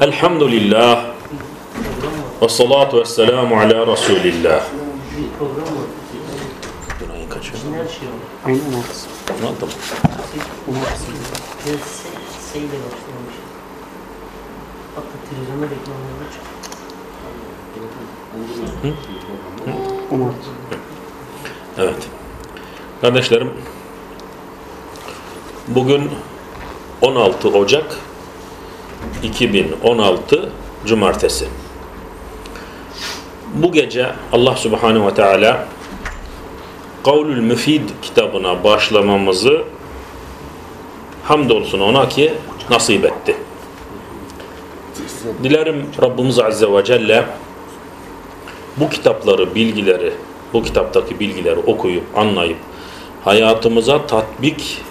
Elhamdülillah ve salatu ve selamu ala Resulillah. Burayı kaçıyor. Ayın 16'sı. Ne oldu? 16'sı. Seyle başlamış. Hatta televizyonda reklamlarda çıkıyor. 16. Evet. Kardeşlerim bugün 16 Ocak 2016 Cumartesi. Bu gece Allah Subhanahu ve Teala Kavlül Müfid kitabına başlamamızı hamdolsun ona ki nasip etti. Dilerim Rabbimiz Azze ve Celle bu kitapları, bilgileri, bu kitaptaki bilgileri okuyup, anlayıp hayatımıza tatbik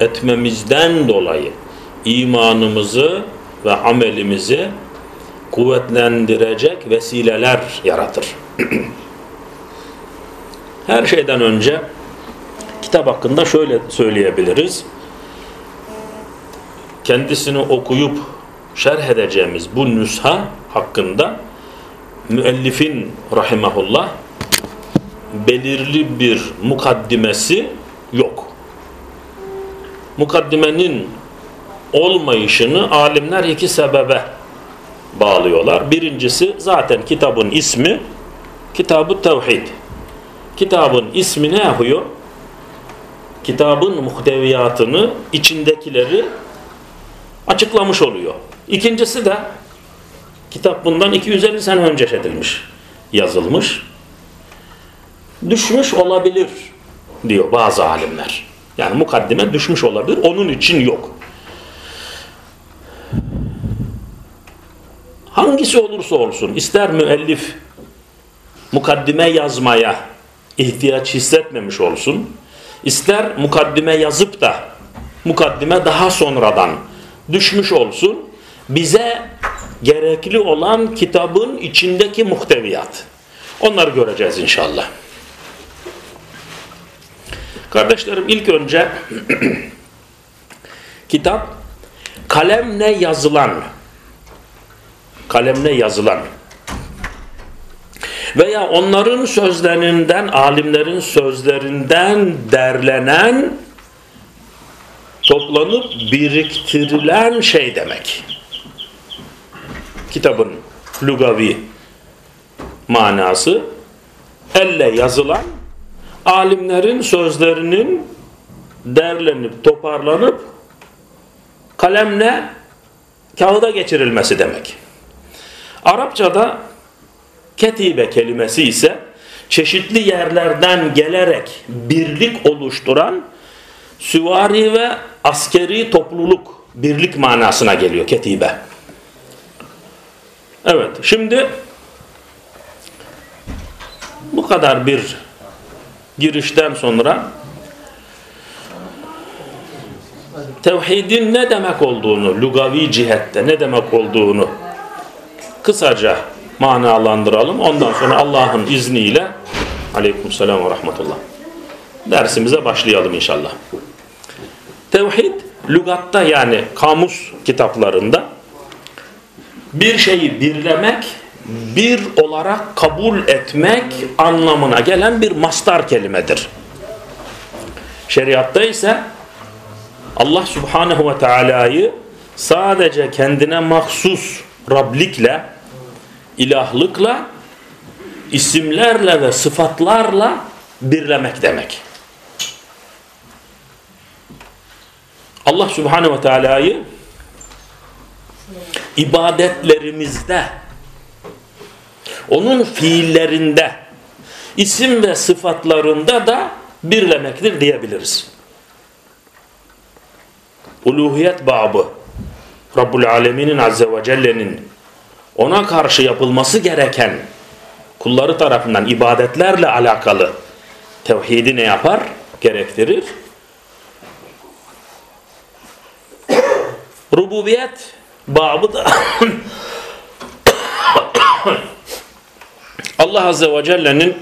etmemizden dolayı imanımızı ve amelimizi kuvvetlendirecek vesileler yaratır. Her şeyden önce kitap hakkında şöyle söyleyebiliriz. Kendisini okuyup şerh edeceğimiz bu nüsha hakkında müellifin rahimahullah belirli bir mukaddimesi yok. Mukaddimenin olmayışını alimler iki sebebe bağlıyorlar. Birincisi zaten kitabın ismi Kitab-ı Tevhid. Kitabın ismi ne yapıyor? Kitabın muhteviyatını, içindekileri açıklamış oluyor. İkincisi de kitap bundan 250 sene önce edilmiş, yazılmış. Düşmüş olabilir diyor bazı alimler. Yani mukaddime düşmüş olabilir. Onun için yok. Hangisi olursa olsun ister müellif mukaddime yazmaya ihtiyaç hissetmemiş olsun ister mukaddime yazıp da mukaddime daha sonradan düşmüş olsun bize gerekli olan kitabın içindeki muhteviyat. Onları göreceğiz inşallah. Kardeşlerim ilk önce kitap kalemle yazılan kalemle yazılan veya onların sözlerinden, alimlerin sözlerinden derlenen toplanıp biriktirilen şey demek. Kitabın lugavi manası elle yazılan alimlerin sözlerinin derlenip toparlanıp kalemle kağıda geçirilmesi demek. Arapçada ketibe kelimesi ise çeşitli yerlerden gelerek birlik oluşturan süvari ve askeri topluluk birlik manasına geliyor ketibe. Evet şimdi bu kadar bir girişten sonra tevhidin ne demek olduğunu, lugavi cihette ne demek olduğunu kısaca manalandıralım. Ondan sonra Allah'ın izniyle aleykümselam ve rahmetullah dersimize başlayalım inşallah. Tevhid lügatta yani kamus kitaplarında bir şeyi birlemek, bir olarak kabul etmek anlamına gelen bir mastar kelimedir. Şeriatta ise Allah Subhanahu ve Teala'yı sadece kendine mahsus Rablikle, ilahlıkla, isimlerle ve sıfatlarla birlemek demek. Allah Subhanahu ve Teala'yı ibadetlerimizde, onun fiillerinde, isim ve sıfatlarında da birlemektir diyebiliriz. Uluhiyet babı, Rabbul Alemin'in Azze ve Celle'nin ona karşı yapılması gereken kulları tarafından ibadetlerle alakalı tevhidi ne yapar? Gerektirir. Rububiyet babı da Allah Azze ve Celle'nin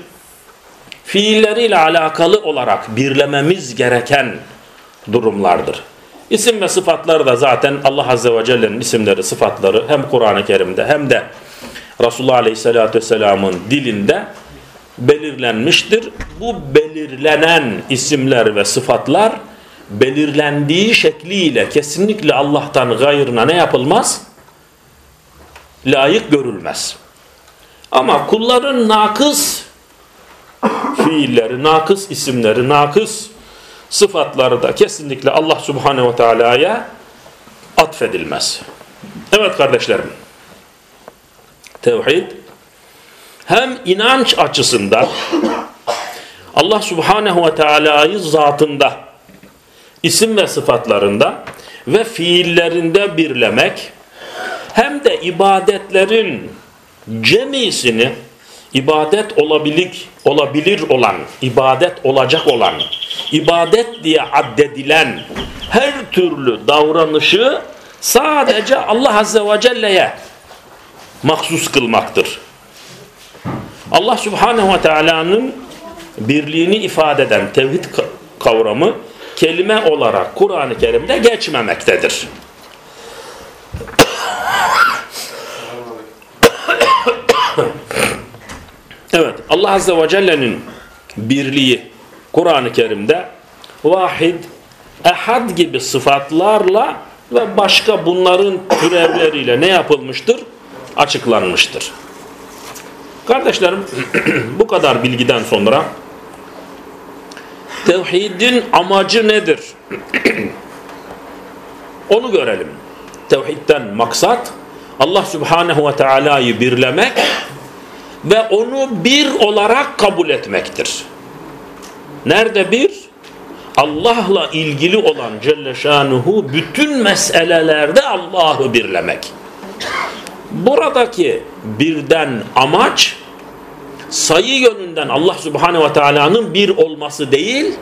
fiilleriyle alakalı olarak birlememiz gereken durumlardır. İsim ve sıfatları da zaten Allah Azze ve Celle'nin isimleri, sıfatları hem Kur'an-ı Kerim'de hem de Resulullah Aleyhisselatü Vesselam'ın dilinde belirlenmiştir. Bu belirlenen isimler ve sıfatlar belirlendiği şekliyle kesinlikle Allah'tan gayrına ne yapılmaz? Layık görülmez. Ama kulların nakıs fiilleri, nakıs isimleri, nakıs sıfatları da kesinlikle Allah Subhanahu ve Teala'ya atfedilmez. Evet kardeşlerim. Tevhid hem inanç açısından Allah Subhanahu ve Teala'yı zatında, isim ve sıfatlarında ve fiillerinde birlemek hem de ibadetlerin cemisini ibadet olabilik, olabilir olan, ibadet olacak olan, ibadet diye addedilen her türlü davranışı sadece Allah Azze ve Celle'ye mahsus kılmaktır. Allah Subhanahu ve Teala'nın birliğini ifade eden tevhid kavramı kelime olarak Kur'an-ı Kerim'de geçmemektedir. Evet Allah Azze ve Celle'nin birliği Kur'an-ı Kerim'de vahid, ehad gibi sıfatlarla ve başka bunların türevleriyle ne yapılmıştır? Açıklanmıştır. Kardeşlerim bu kadar bilgiden sonra tevhidin amacı nedir? Onu görelim. Tevhidden maksat Allah Subhanahu ve Teala'yı birlemek ve onu bir olarak kabul etmektir. Nerede bir? Allah'la ilgili olan Celle Şanuhu bütün meselelerde Allah'ı birlemek. Buradaki birden amaç sayı yönünden Allah Subhanahu ve Teala'nın bir olması değil,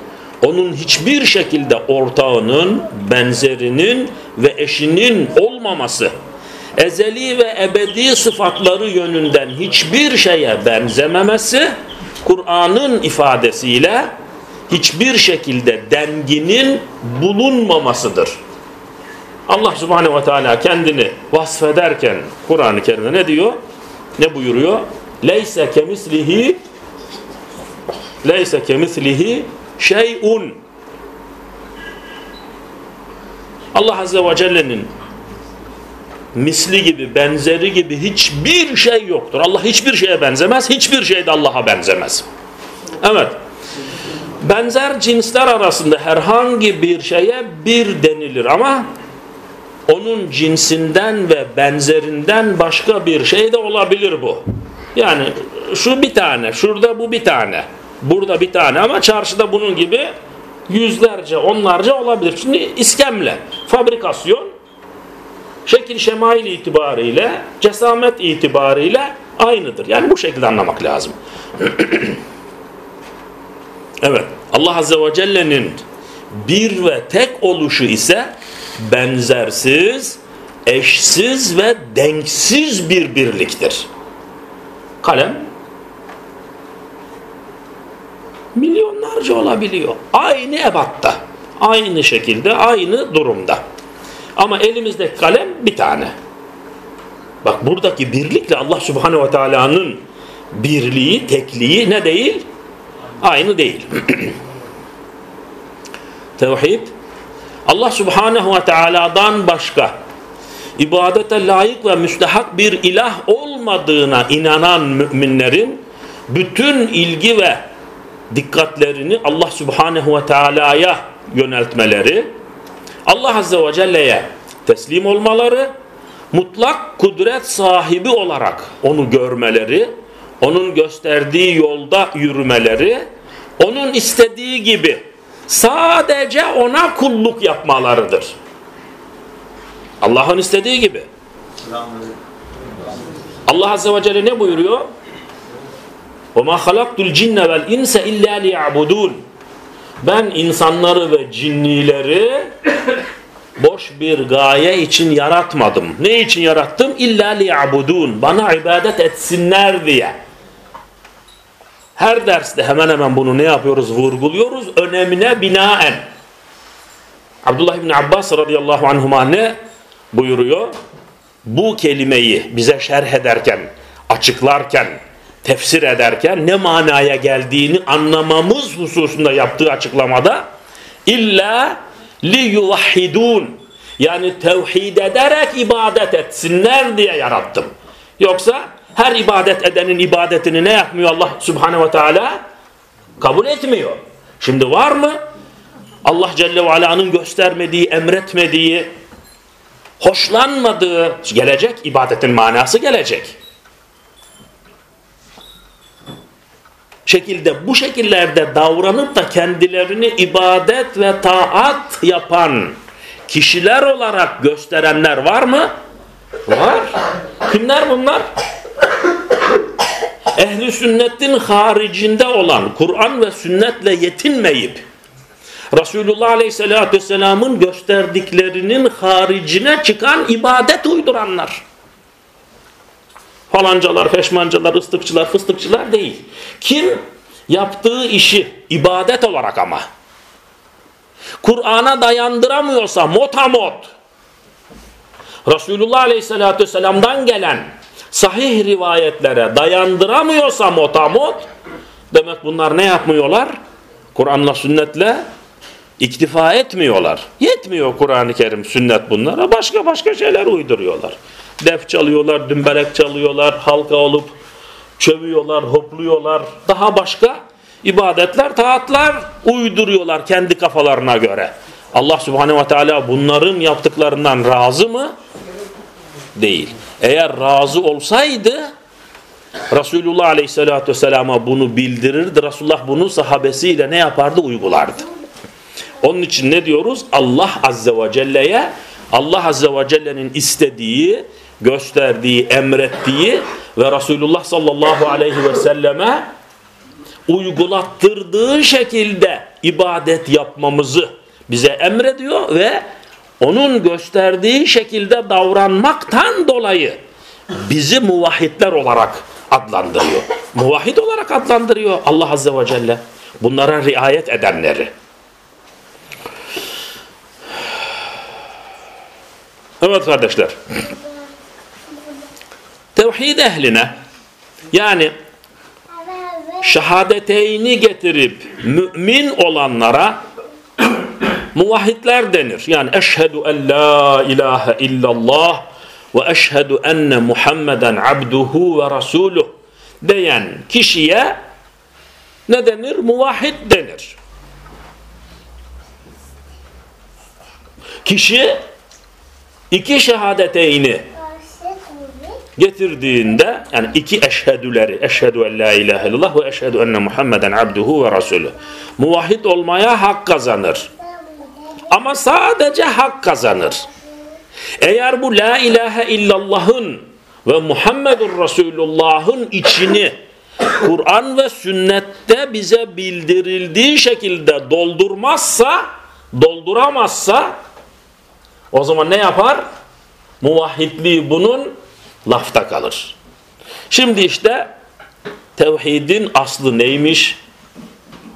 onun hiçbir şekilde ortağının, benzerinin ve eşinin olmaması ezeli ve ebedi sıfatları yönünden hiçbir şeye benzememesi, Kur'an'ın ifadesiyle hiçbir şekilde denginin bulunmamasıdır. Allah subhanehu ve teala kendini vasfederken Kur'an-ı Kerim'de ne diyor? Ne buyuruyor? Leyse kemislihi Leyse kemislihi şeyun Allah Azze ve Celle'nin misli gibi, benzeri gibi hiçbir şey yoktur. Allah hiçbir şeye benzemez, hiçbir şey de Allah'a benzemez. Evet. Benzer cinsler arasında herhangi bir şeye bir denilir ama onun cinsinden ve benzerinden başka bir şey de olabilir bu. Yani şu bir tane, şurada bu bir tane, burada bir tane ama çarşıda bunun gibi yüzlerce, onlarca olabilir. Şimdi iskemle, fabrikasyon şekil şemail itibariyle, cesamet itibariyle aynıdır. Yani bu şekilde anlamak lazım. evet. Allah Azze ve Celle'nin bir ve tek oluşu ise benzersiz, eşsiz ve denksiz bir birliktir. Kalem milyonlarca olabiliyor. Aynı ebatta, aynı şekilde, aynı durumda. Ama elimizdeki kalem bir tane. Bak buradaki birlikle Allah Subhanahu ve Teala'nın birliği, tekliği ne değil? Aynı değil. Tevhid Allah Subhanahu ve Teala'dan başka ibadete layık ve müstehak bir ilah olmadığına inanan müminlerin bütün ilgi ve dikkatlerini Allah Subhanahu ve Teala'ya yöneltmeleri Allah Azze ve Celle'ye teslim olmaları, mutlak kudret sahibi olarak onu görmeleri, onun gösterdiği yolda yürümeleri, onun istediği gibi sadece ona kulluk yapmalarıdır. Allah'ın istediği gibi. Allah Azze ve Celle ne buyuruyor? وَمَا خَلَقْتُ الْجِنَّ وَالْاِنْسَ اِلَّا لِيَعْبُدُونَ ben insanları ve cinnileri boş bir gaye için yaratmadım. Ne için yarattım? İlla liyabudun. Bana ibadet etsinler diye. Her derste hemen hemen bunu ne yapıyoruz? Vurguluyoruz. Önemine binaen. Abdullah İbni Abbas radıyallahu anhuma ne buyuruyor? Bu kelimeyi bize şerh ederken, açıklarken, tefsir ederken ne manaya geldiğini anlamamız hususunda yaptığı açıklamada illa li yuvahhidun yani tevhid ederek ibadet etsinler diye yarattım. Yoksa her ibadet edenin ibadetini ne yapmıyor Allah Subhanahu ve Teala? Kabul etmiyor. Şimdi var mı? Allah Celle ve Ala'nın göstermediği, emretmediği, hoşlanmadığı gelecek, ibadetin manası gelecek. Şekilde bu şekillerde davranıp da kendilerini ibadet ve taat yapan kişiler olarak gösterenler var mı? Var. Kimler bunlar? Ehli sünnetin haricinde olan Kur'an ve sünnetle yetinmeyip Resulullah Aleyhisselatü Vesselam'ın gösterdiklerinin haricine çıkan ibadet uyduranlar. Falancalar, feşmancalar, ıslıkçılar, fıstıkçılar değil. Kim yaptığı işi ibadet olarak ama Kur'an'a dayandıramıyorsa motamot Resulullah Aleyhisselatü Vesselam'dan gelen sahih rivayetlere dayandıramıyorsa motamot demek bunlar ne yapmıyorlar? Kur'an'la sünnetle iktifa etmiyorlar. Yetmiyor Kur'an-ı Kerim sünnet bunlara. Başka başka şeyler uyduruyorlar. Def çalıyorlar, dümbelek çalıyorlar, halka olup çövüyorlar, hopluyorlar. Daha başka ibadetler, taatlar uyduruyorlar kendi kafalarına göre. Allah Subhanahu ve Teala bunların yaptıklarından razı mı? Değil. Eğer razı olsaydı Resulullah Aleyhisselatü Vesselam'a bunu bildirirdi. Resulullah bunu sahabesiyle ne yapardı? Uygulardı. Onun için ne diyoruz? Allah Azze ve Celle'ye Allah Azze ve Celle'nin istediği, gösterdiği, emrettiği ve Resulullah sallallahu aleyhi ve selleme uygulattırdığı şekilde ibadet yapmamızı bize emrediyor ve onun gösterdiği şekilde davranmaktan dolayı bizi muvahhidler olarak adlandırıyor. Muvahhid olarak adlandırıyor Allah Azze ve Celle. Bunlara riayet edenleri. Evet kardeşler. Tevhid ehline yani şehadeteyni getirip mümin olanlara muvahhidler denir. Yani eşhedü en la ilahe illallah ve eşhedü enne Muhammeden abduhu ve rasuluh diyen kişiye ne denir? Muvahhid denir. Kişi iki şehadeteyni getirdiğinde yani iki eşhedüleri eşhedü en la ilahe illallah ve eşhedü enne Muhammeden abduhu ve rasulü muvahhid olmaya hak kazanır. Ama sadece hak kazanır. Eğer bu la ilahe illallah'ın ve Muhammedur Resulullah'ın içini Kur'an ve sünnette bize bildirildiği şekilde doldurmazsa, dolduramazsa o zaman ne yapar? Muvahhidliği bunun lafta kalır. Şimdi işte tevhidin aslı neymiş?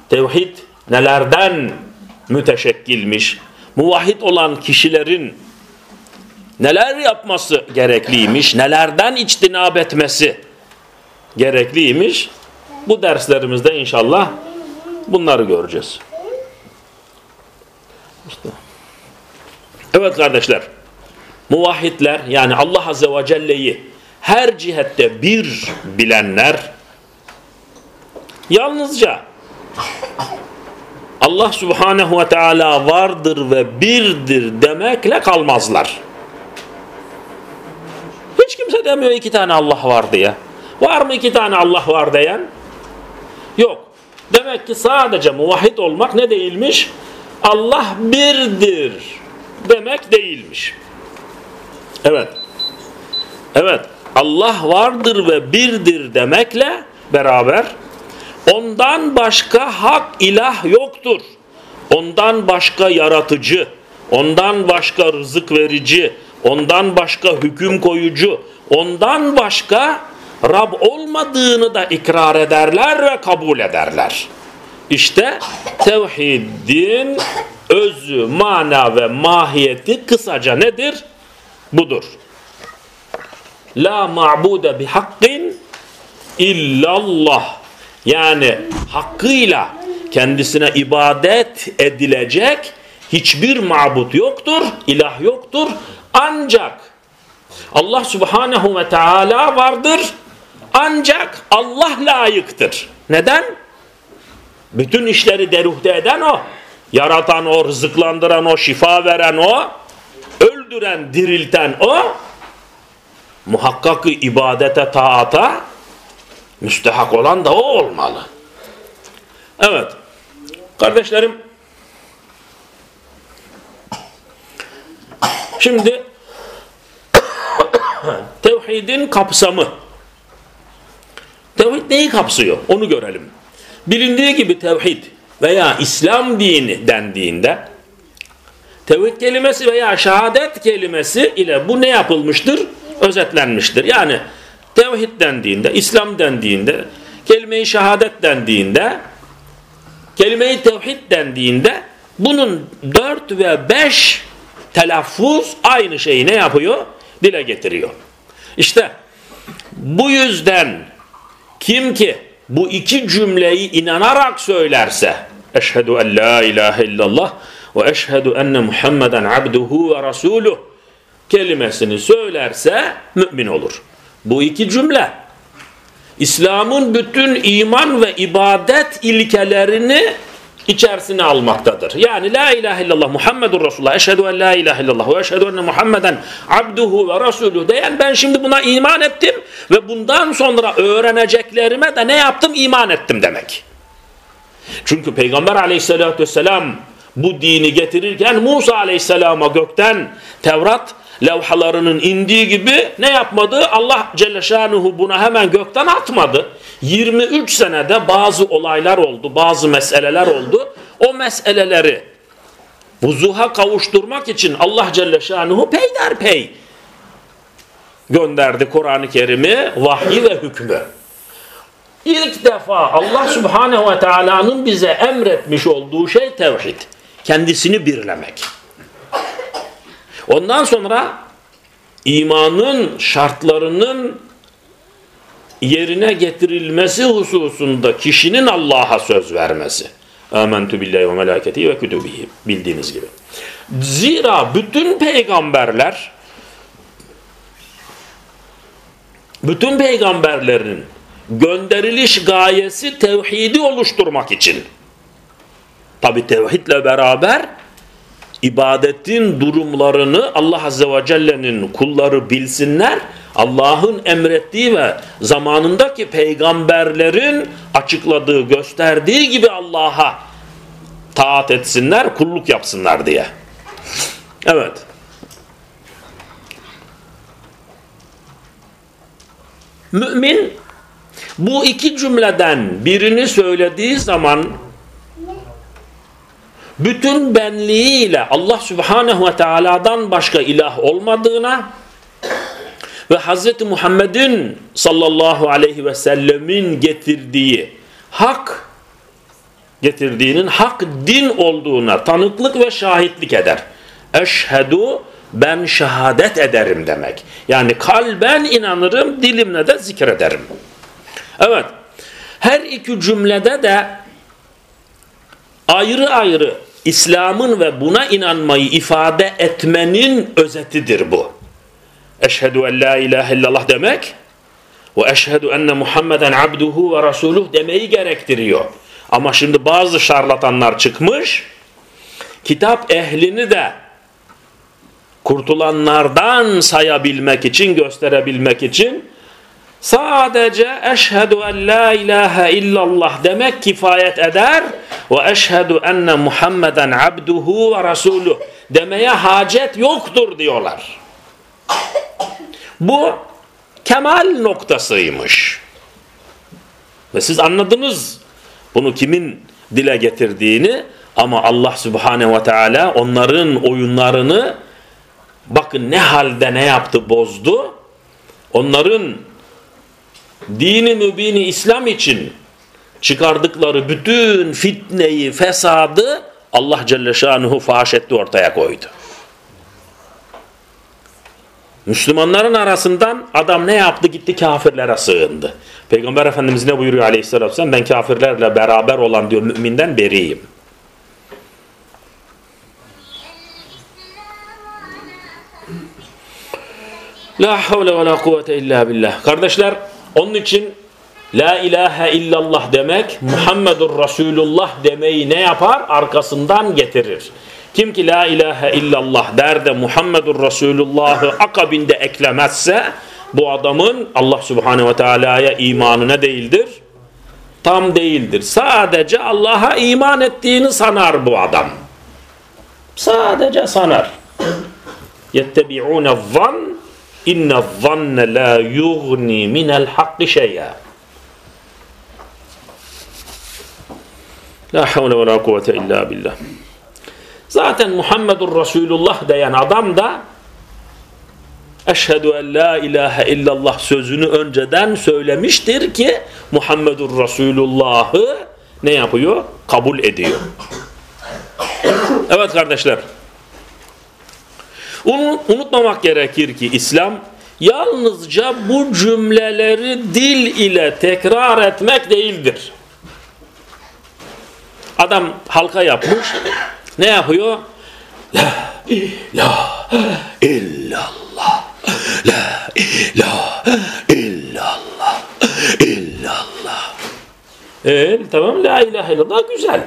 Tevhid nelerden müteşekkilmiş? Muvahhid olan kişilerin neler yapması gerekliymiş? Nelerden içtinab etmesi gerekliymiş? Bu derslerimizde inşallah bunları göreceğiz. İşte. Evet kardeşler. Muvahhidler yani Allah Azze ve Celle'yi her cihette bir bilenler yalnızca Allah Subhanahu ve Teala vardır ve birdir demekle kalmazlar. Hiç kimse demiyor iki tane Allah var diye. Var mı iki tane Allah var diyen? Yok. Demek ki sadece muvahhid olmak ne değilmiş? Allah birdir demek değilmiş. Evet. Evet. Allah vardır ve birdir demekle beraber ondan başka hak ilah yoktur. Ondan başka yaratıcı, ondan başka rızık verici, ondan başka hüküm koyucu, ondan başka Rab olmadığını da ikrar ederler ve kabul ederler. İşte tevhidin özü, mana ve mahiyeti kısaca nedir? Budur. La ma'bude bi hakkin illallah. Yani hakkıyla kendisine ibadet edilecek hiçbir mabut yoktur, ilah yoktur. Ancak Allah subhanehu ve teala vardır. Ancak Allah layıktır. Neden? Bütün işleri deruhte eden o. Yaratan o, rızıklandıran o, şifa veren o, öldüren, dirilten o. Muhakkak ki ibadete, taata müstehak olan da o olmalı. Evet. Kardeşlerim şimdi tevhidin kapsamı tevhid neyi kapsıyor? Onu görelim. Bilindiği gibi tevhid veya İslam dini dendiğinde tevhid kelimesi veya şehadet kelimesi ile bu ne yapılmıştır? Özetlenmiştir. Yani tevhid dendiğinde, İslam dendiğinde, kelime-i şehadet dendiğinde, kelime-i tevhid dendiğinde bunun dört ve beş telaffuz aynı şeyi ne yapıyor? Dile getiriyor. İşte bu yüzden kim ki bu iki cümleyi inanarak söylerse eşhedü en la ilahe illallah ve eşhedü enne Muhammeden abduhu kelimesini söylerse mümin olur. Bu iki cümle İslam'ın bütün iman ve ibadet ilkelerini içerisine almaktadır. Yani la ilahe illallah Muhammedur Resulullah eşhedü en la ilahe illallah ve eşhedü enne Muhammeden abduhu ve rasuluhu diyen ben şimdi buna iman ettim ve bundan sonra öğreneceklerime de ne yaptım? iman ettim demek. Çünkü Peygamber aleyhissalatü vesselam bu dini getirirken Musa aleyhisselama gökten Tevrat levhalarının indiği gibi ne yapmadı? Allah Celle Şanuhu buna hemen gökten atmadı. 23 senede bazı olaylar oldu, bazı meseleler oldu. O meseleleri vuzuha kavuşturmak için Allah Celle Şanuhu peyderpey gönderdi Kur'an-ı Kerim'i, vahyi ve hükmü. İlk defa Allah Subhanehu ve Teala'nın bize emretmiş olduğu şey tevhid. Kendisini birlemek. Ondan sonra imanın şartlarının yerine getirilmesi hususunda kişinin Allah'a söz vermesi. Âmentü billahi ve melâketi ve kütübihi bildiğiniz gibi. Zira bütün peygamberler bütün peygamberlerin gönderiliş gayesi tevhidi oluşturmak için. Tabi tevhidle beraber ibadetin durumlarını Allah Azze ve Celle'nin kulları bilsinler. Allah'ın emrettiği ve zamanındaki peygamberlerin açıkladığı, gösterdiği gibi Allah'a taat etsinler, kulluk yapsınlar diye. Evet. Mümin bu iki cümleden birini söylediği zaman bütün benliğiyle Allah Subhanahu ve Teala'dan başka ilah olmadığına ve Hz. Muhammed'in sallallahu aleyhi ve sellemin getirdiği hak getirdiğinin hak din olduğuna tanıklık ve şahitlik eder. Eşhedü ben şehadet ederim demek. Yani kalben inanırım, dilimle de zikrederim. Evet. Her iki cümlede de ayrı ayrı İslam'ın ve buna inanmayı ifade etmenin özetidir bu. Eşhedü en la ilahe illallah demek ve eşhedü enne Muhammeden abduhu ve rasuluh demeyi gerektiriyor. Ama şimdi bazı şarlatanlar çıkmış, kitap ehlini de kurtulanlardan sayabilmek için, gösterebilmek için sadece eşhedü en la ilahe illallah demek kifayet eder ve eşhedü enne Muhammeden abduhu ve rasuluh demeye hacet yoktur diyorlar. Bu kemal noktasıymış. Ve siz anladınız bunu kimin dile getirdiğini ama Allah Subhanahu ve Teala onların oyunlarını bakın ne halde ne yaptı bozdu. Onların dini mübini İslam için çıkardıkları bütün fitneyi, fesadı Allah Celle Şanuhu fahaş etti ortaya koydu. Müslümanların arasından adam ne yaptı? Gitti kafirlere sığındı. Peygamber Efendimiz ne buyuruyor aleyhissalatü vesselam? Ben kafirlerle beraber olan diyor müminden beriyim. La havle ve la kuvvete illa billah. Kardeşler onun için La ilahe illallah demek Muhammedur Resulullah demeyi ne yapar? Arkasından getirir. Kim ki la ilahe illallah der de Muhammedur Resulullah'ı akabinde eklemezse bu adamın Allah Subhanahu ve Teala'ya imanı ne değildir? Tam değildir. Sadece Allah'a iman ettiğini sanar bu adam. Sadece sanar. Yettebi'une zan inne zanne la yugni minel hakkı şey'a. La havle ve la kuvvete illa billah. Zaten Muhammedur Resulullah diyen adam da Eşhedü en la ilahe illallah sözünü önceden söylemiştir ki Muhammedur Resulullah'ı ne yapıyor? Kabul ediyor. Evet kardeşler. Unutmamak gerekir ki İslam yalnızca bu cümleleri dil ile tekrar etmek değildir. Adam halka yapmış. Ne yapıyor? La ilahe illallah. La ilahe illallah. İllallah. E, tamam la ilahe illallah güzel.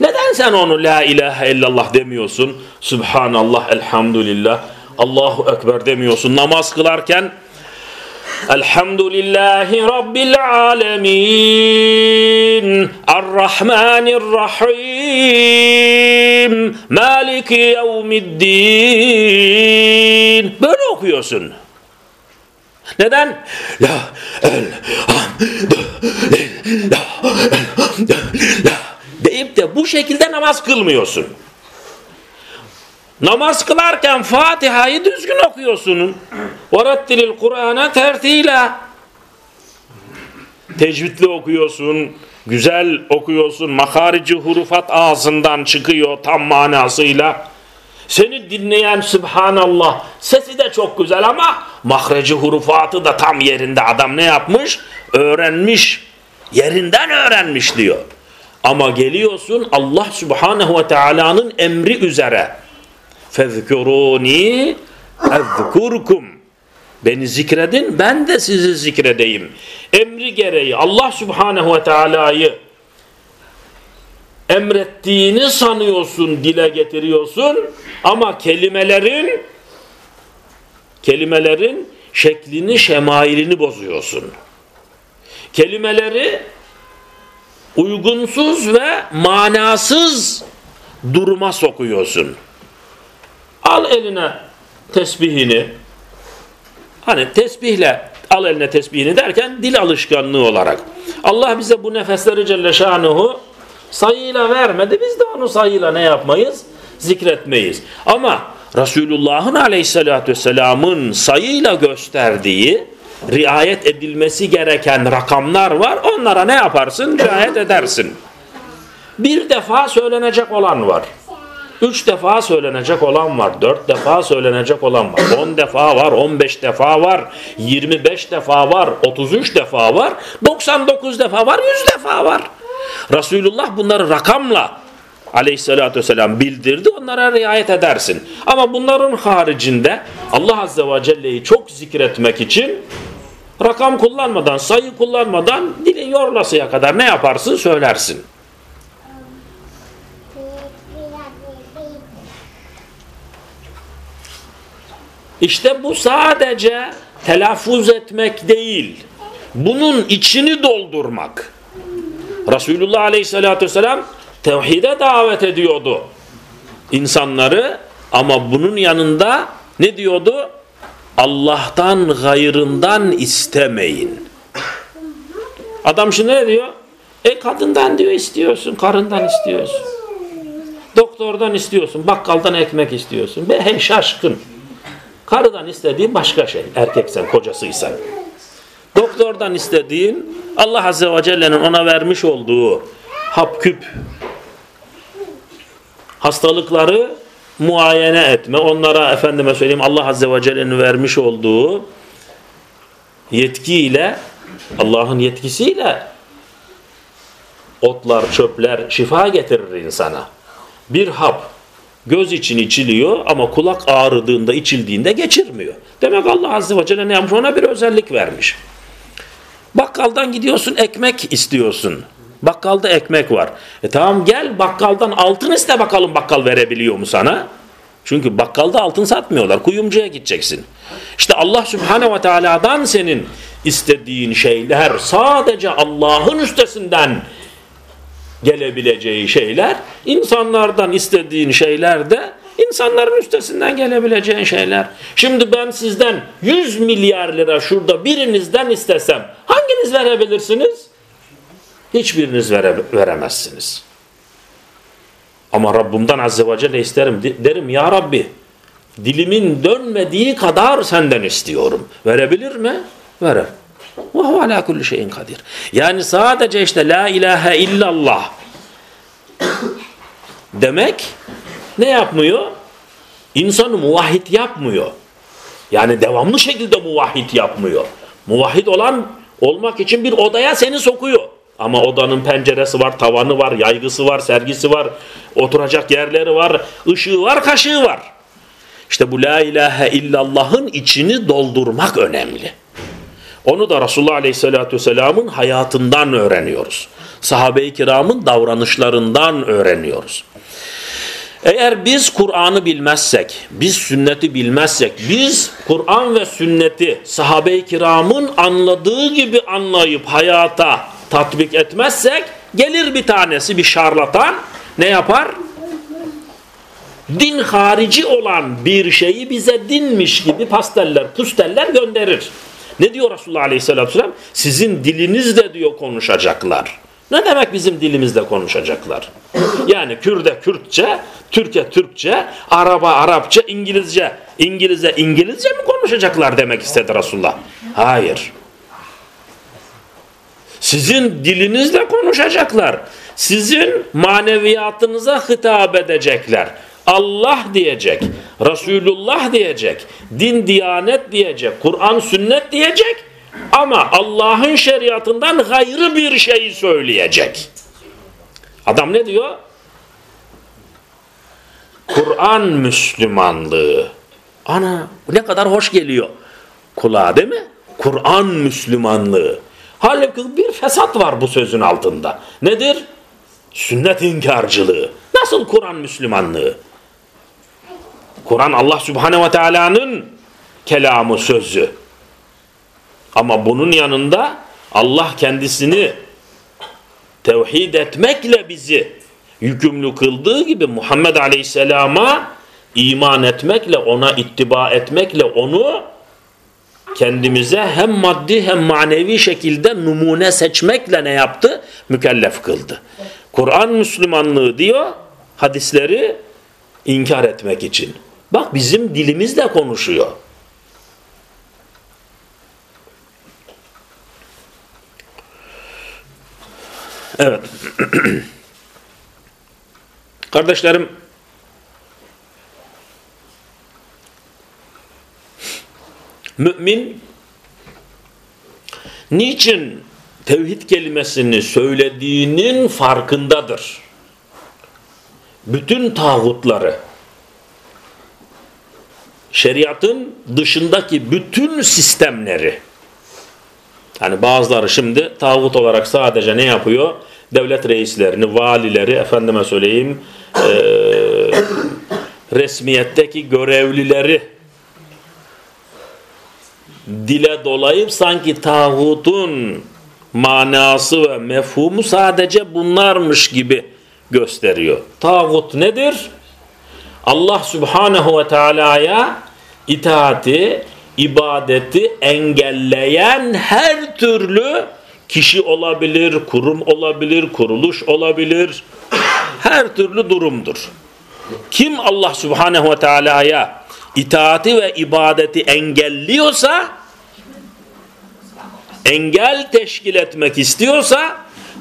Neden sen onu la ilahe illallah demiyorsun? Subhanallah, elhamdülillah, Allahu Ekber demiyorsun. Namaz kılarken Elhamdülillahi Rabbil alemin Errahmanirrahim Maliki yevmiddin Böyle okuyorsun. Neden? La elhamdülillah deyip de bu şekilde namaz kılmıyorsun. Namaz kılarken Fatiha'yı düzgün okuyorsun. وَرَتِّلِ Kur'an'a tertila. Tecvidli okuyorsun. Güzel okuyorsun. Makarici hurufat ağzından çıkıyor tam manasıyla. Seni dinleyen Subhanallah sesi de çok güzel ama mahreci hurufatı da tam yerinde adam ne yapmış? Öğrenmiş. Yerinden öğrenmiş diyor. Ama geliyorsun Allah Subhanahu ve Teala'nın emri üzere. Fezkuruni ezkurkum. Beni zikredin ben de sizi zikredeyim. Emri gereği Allah Subhanahu ve Teala'yı emrettiğini sanıyorsun, dile getiriyorsun ama kelimelerin kelimelerin şeklini, şemailini bozuyorsun. Kelimeleri uygunsuz ve manasız duruma sokuyorsun. Al eline tesbihini. Hani tesbihle al eline tesbihini derken dil alışkanlığı olarak. Allah bize bu nefesleri Celle Şanuhu sayıyla vermedi. Biz de onu sayıyla ne yapmayız? Zikretmeyiz. Ama Resulullah'ın aleyhissalatü vesselamın sayıyla gösterdiği riayet edilmesi gereken rakamlar var. Onlara ne yaparsın? Riayet edersin. Bir defa söylenecek olan var. Üç defa söylenecek olan var. Dört defa söylenecek olan var. On defa var. On beş defa var. Yirmi beş defa var. Otuz üç defa var. Doksan dokuz defa var. Yüz defa var. Resulullah bunları rakamla aleyhissalatü vesselam bildirdi. Onlara riayet edersin. Ama bunların haricinde Allah azze ve celle'yi çok zikretmek için rakam kullanmadan, sayı kullanmadan dilin yorlasıya kadar ne yaparsın söylersin. İşte bu sadece telaffuz etmek değil. Bunun içini doldurmak. Resulullah Aleyhisselatü Vesselam tevhide davet ediyordu insanları ama bunun yanında ne diyordu? Allah'tan gayrından istemeyin. Adam şimdi ne diyor? E kadından diyor istiyorsun, karından istiyorsun. Doktordan istiyorsun, bakkaldan ekmek istiyorsun. Be hey şaşkın. Karıdan istediğin başka şey. Erkeksen, kocasıysan. Doktordan istediğin Allah Azze ve Celle'nin ona vermiş olduğu hap küp hastalıkları muayene etme, onlara efendime söyleyeyim Allah Azze ve Celle'nin vermiş olduğu yetkiyle, Allah'ın yetkisiyle otlar, çöpler şifa getirir insana. Bir hap göz için içiliyor ama kulak ağrıdığında, içildiğinde geçirmiyor. Demek Allah Azze ve Celle ne yapmış? Ona bir özellik vermiş. Bakkaldan gidiyorsun ekmek istiyorsun. Bakkalda ekmek var. E tamam gel bakkaldan altın iste bakalım bakkal verebiliyor mu sana? Çünkü bakkalda altın satmıyorlar. Kuyumcuya gideceksin. İşte Allah Subhanahu ve Teala'dan senin istediğin şeyler sadece Allah'ın üstesinden gelebileceği şeyler, insanlardan istediğin şeyler de insanların üstesinden gelebileceğin şeyler. Şimdi ben sizden 100 milyar lira şurada birinizden istesem hanginiz verebilirsiniz? Hiçbiriniz vere, veremezsiniz. Ama Rabbimden Azze ve Celle isterim. Derim ya Rabbi dilimin dönmediği kadar senden istiyorum. Verebilir mi? Verer. Ve ala kulli şeyin kadir. Yani sadece işte la ilahe illallah demek ne yapmıyor? İnsanı muvahhid yapmıyor. Yani devamlı şekilde muvahhid yapmıyor. Muvahhid olan olmak için bir odaya seni sokuyor. Ama odanın penceresi var, tavanı var, yaygısı var, sergisi var, oturacak yerleri var, ışığı var, kaşığı var. İşte bu la ilahe illallah'ın içini doldurmak önemli. Onu da Resulullah Aleyhisselatü Vesselam'ın hayatından öğreniyoruz. Sahabe-i kiramın davranışlarından öğreniyoruz. Eğer biz Kur'an'ı bilmezsek, biz sünneti bilmezsek, biz Kur'an ve sünneti sahabe-i kiramın anladığı gibi anlayıp hayata tatbik etmezsek, gelir bir tanesi bir şarlatan ne yapar? Din harici olan bir şeyi bize dinmiş gibi pasteller, pusteller gönderir. Ne diyor Resulullah Aleyhisselatü Vesselam? Sizin dilinizle diyor konuşacaklar. Ne demek bizim dilimizle konuşacaklar? Yani Kürde Kürtçe, Türk'e Türkçe, Araba Arapça, İngilizce, İngilizce İngilizce mi konuşacaklar demek istedi Resulullah? Hayır. Sizin dilinizle konuşacaklar. Sizin maneviyatınıza hitap edecekler. Allah diyecek, Resulullah diyecek, din diyanet diyecek, Kur'an sünnet diyecek ama Allah'ın şeriatından gayrı bir şeyi söyleyecek. Adam ne diyor? Kur'an Müslümanlığı. Ana ne kadar hoş geliyor kulağa değil mi? Kur'an Müslümanlığı. Halbuki bir fesat var bu sözün altında. Nedir? Sünnet inkarcılığı. Nasıl Kur'an Müslümanlığı? Kur'an Allah Subhanahu ve Teala'nın kelamı sözü. Ama bunun yanında Allah kendisini tevhid etmekle bizi yükümlü kıldığı gibi Muhammed Aleyhisselam'a iman etmekle, ona ittiba etmekle onu kendimize hem maddi hem manevi şekilde numune seçmekle ne yaptı? Mükellef kıldı. Kur'an Müslümanlığı diyor hadisleri inkar etmek için. Bak bizim dilimizle konuşuyor. Evet. Kardeşlerim mümin niçin tevhid kelimesini söylediğinin farkındadır. Bütün tağutları şeriatın dışındaki bütün sistemleri yani bazıları şimdi tağut olarak sadece ne yapıyor? Devlet reislerini, valileri, efendime söyleyeyim e, resmiyetteki görevlileri dile dolayıp sanki tağutun manası ve mefhumu sadece bunlarmış gibi gösteriyor. Tağut nedir? Allah Subhanahu ve Teala'ya itaati, ibadeti engelleyen her türlü kişi olabilir, kurum olabilir, kuruluş olabilir. Her türlü durumdur. Kim Allah Subhanahu ve Teala'ya itaati ve ibadeti engelliyorsa engel teşkil etmek istiyorsa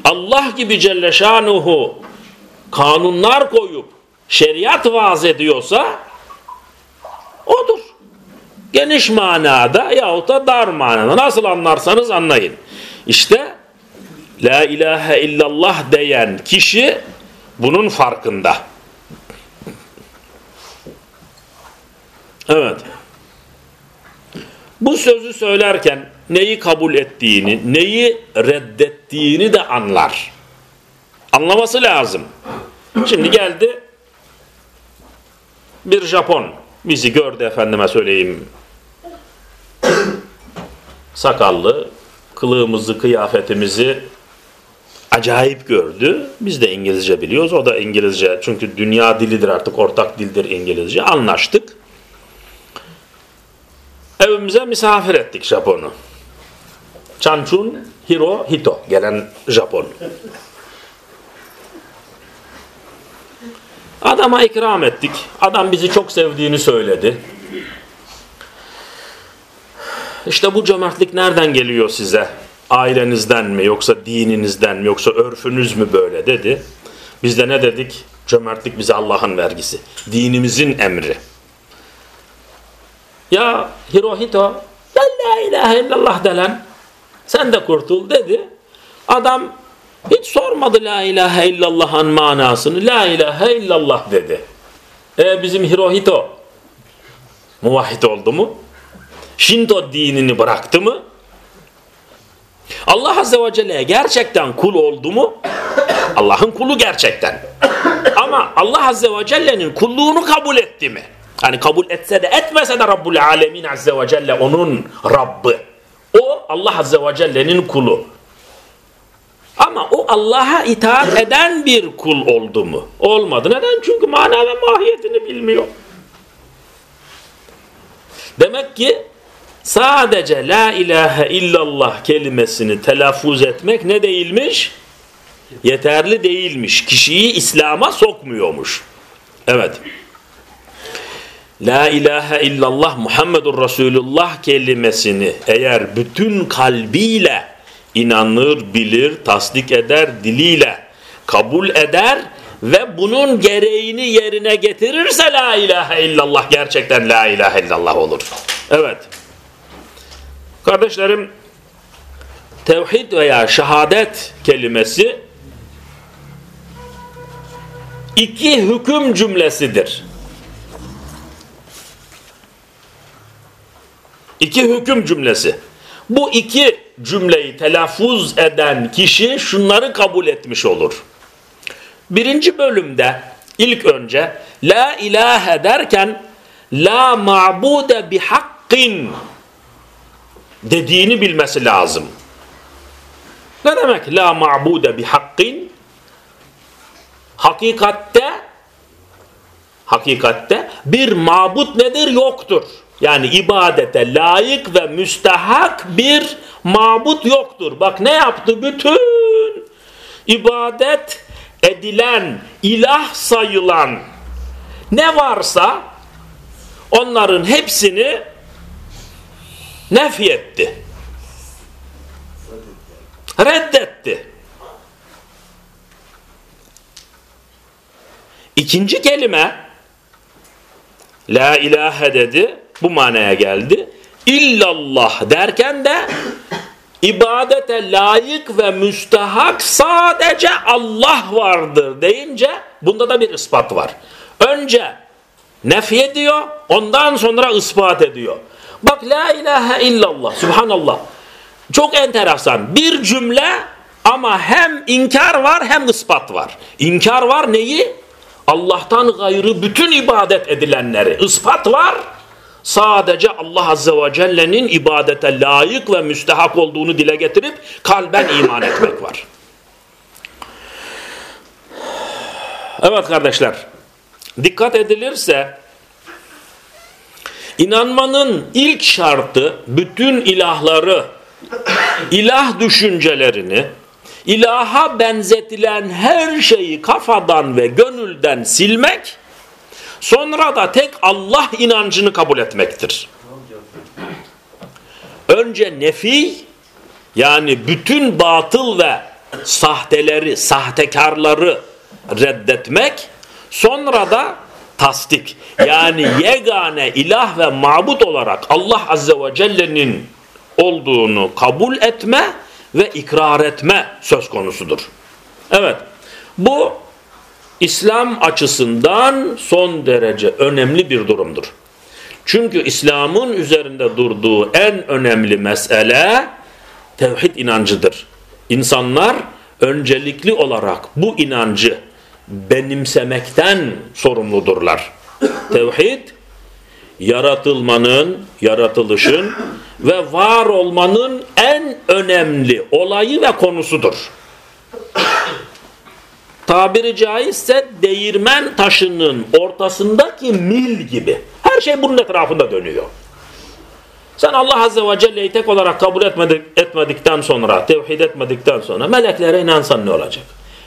Allah gibi Celle Şanuhu kanunlar koyup şeriat vaaz ediyorsa odur. Geniş manada yahut da dar manada nasıl anlarsanız anlayın. İşte La ilahe illallah diyen kişi bunun farkında. Evet. Bu sözü söylerken neyi kabul ettiğini, neyi reddettiğini de anlar. Anlaması lazım. Şimdi geldi bir Japon bizi gördü efendime söyleyeyim. Sakallı, kılığımızı, kıyafetimizi acayip gördü. Biz de İngilizce biliyoruz. O da İngilizce. Çünkü dünya dilidir artık. Ortak dildir İngilizce. Anlaştık. Evimize misafir ettik Japon'u. Chanchun Hirohito gelen Japon. Adama ikram ettik. Adam bizi çok sevdiğini söyledi. İşte bu cömertlik nereden geliyor size? Ailenizden mi yoksa dininizden mi yoksa örfünüz mü böyle dedi. Biz de ne dedik? Cömertlik bize Allah'ın vergisi. Dinimizin emri. Ya Hirohito ya la ilahe illallah delen sen de kurtul dedi. Adam hiç sormadı la ilahe illallah'ın manasını. La ilahe illallah dedi. E bizim Hirohito muvahhid oldu mu? Shinto dinini bıraktı mı? Allah Azze ve Celle'ye gerçekten kul oldu mu? Allah'ın kulu gerçekten. Ama Allah Azze ve Celle'nin kulluğunu kabul etti mi? Hani kabul etse de etmese de Rabbul Alemin Azze ve Celle onun Rabbı. O Allah Azze ve Celle'nin kulu. Ama o Allah'a itaat eden bir kul oldu mu? Olmadı. Neden? Çünkü mana ve mahiyetini bilmiyor. Demek ki sadece la ilahe illallah kelimesini telaffuz etmek ne değilmiş? Yeterli değilmiş. Kişiyi İslam'a sokmuyormuş. Evet. La ilahe illallah Muhammedur Resulullah kelimesini eğer bütün kalbiyle inanır, bilir, tasdik eder, diliyle kabul eder ve bunun gereğini yerine getirirse la ilahe illallah gerçekten la ilahe illallah olur. Evet. Kardeşlerim tevhid veya şehadet kelimesi iki hüküm cümlesidir. İki hüküm cümlesi. Bu iki cümleyi telaffuz eden kişi şunları kabul etmiş olur. Birinci bölümde ilk önce la ilahe derken la ma'bude bihakkin dediğini bilmesi lazım. Ne demek la ma'bude bihakkin? Hakikatte hakikatte bir mabut nedir? Yoktur. Yani ibadete layık ve müstehak bir mabut yoktur. Bak ne yaptı? Bütün ibadet edilen, ilah sayılan ne varsa onların hepsini nefyetti. Reddetti. İkinci kelime La ilahe dedi bu manaya geldi. İllallah derken de ibadete layık ve müstehak sadece Allah vardır deyince bunda da bir ispat var. Önce nefy ediyor ondan sonra ispat ediyor. Bak la ilahe illallah subhanallah. Çok enteresan bir cümle ama hem inkar var hem ispat var. İnkar var neyi? Allah'tan gayrı bütün ibadet edilenleri. Ispat var sadece Allah Azze ve Celle'nin ibadete layık ve müstehak olduğunu dile getirip kalben iman etmek var. Evet kardeşler, dikkat edilirse inanmanın ilk şartı bütün ilahları, ilah düşüncelerini, ilaha benzetilen her şeyi kafadan ve gönülden silmek Sonra da tek Allah inancını kabul etmektir. Önce nefi yani bütün batıl ve sahteleri, sahtekarları reddetmek Sonra da tasdik. Yani yegane ilah ve mabut olarak Allah Azze ve Celle'nin olduğunu kabul etme ve ikrar etme söz konusudur. Evet. Bu İslam açısından son derece önemli bir durumdur. Çünkü İslam'ın üzerinde durduğu en önemli mesele tevhid inancıdır. İnsanlar öncelikli olarak bu inancı benimsemekten sorumludurlar. Tevhid yaratılmanın, yaratılışın ve var olmanın en önemli olayı ve konusudur. Tabiri caizse değirmen taşının ortasındaki mil gibi. Her şey bunun etrafında dönüyor. Sen Allah Azze ve Celle'yi tek olarak kabul etmedik, etmedikten sonra, tevhid etmedikten sonra meleklere inansan ne olacak?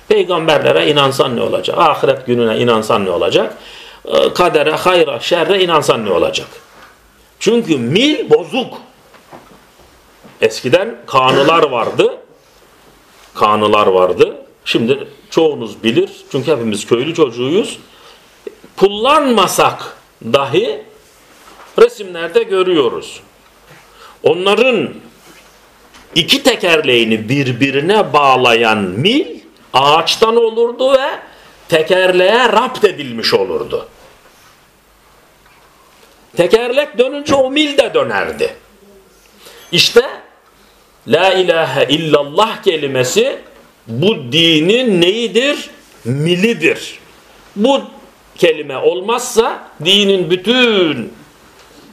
Peygamberlere inansan ne olacak? Ahiret gününe inansan ne olacak? Ee, kadere, hayra, şerre inansan ne olacak? Çünkü mil bozuk. Eskiden kanılar vardı. Kanılar vardı. Şimdi çoğunuz bilir. Çünkü hepimiz köylü çocuğuyuz. Kullanmasak dahi resimlerde görüyoruz. Onların iki tekerleğini birbirine bağlayan mil ağaçtan olurdu ve tekerleğe rapt edilmiş olurdu. Tekerlek dönünce o mil de dönerdi. İşte La ilahe illallah kelimesi bu dinin neyidir? Milidir. Bu kelime olmazsa dinin bütün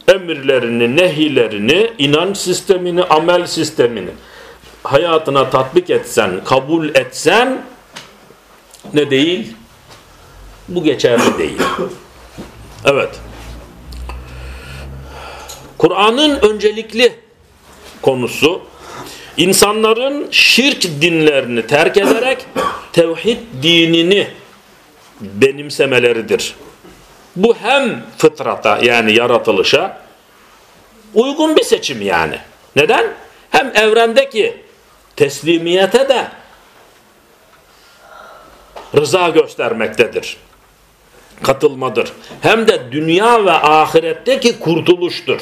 emirlerini, nehilerini, inanç sistemini, amel sistemini hayatına tatbik etsen, kabul etsen ne değil? Bu geçerli değil. Evet. Kur'an'ın öncelikli konusu insanların şirk dinlerini terk ederek tevhid dinini benimsemeleridir. Bu hem fıtrata yani yaratılışa uygun bir seçim yani. Neden? Hem evrendeki teslimiyete de rıza göstermektedir. Katılmadır. Hem de dünya ve ahiretteki kurtuluştur.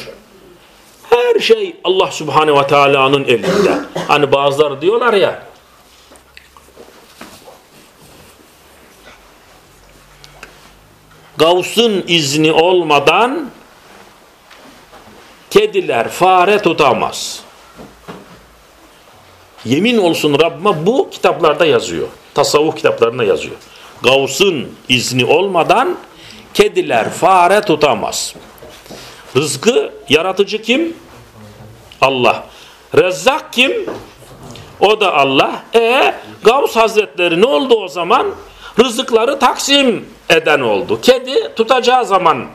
Her şey Allah Subhanahu ve Taala'nın elinde. Hani bazıları diyorlar ya Gavs'ın izni olmadan kediler fare tutamaz. Yemin olsun Rabbime bu kitaplarda yazıyor. Tasavvuf kitaplarında yazıyor. Gavs'ın izni olmadan kediler fare tutamaz. Rızkı yaratıcı kim? Allah. Rezzak kim? O da Allah. E Gavs Hazretleri ne oldu o zaman? Rızıkları taksim eden oldu. Kedi tutacağı zaman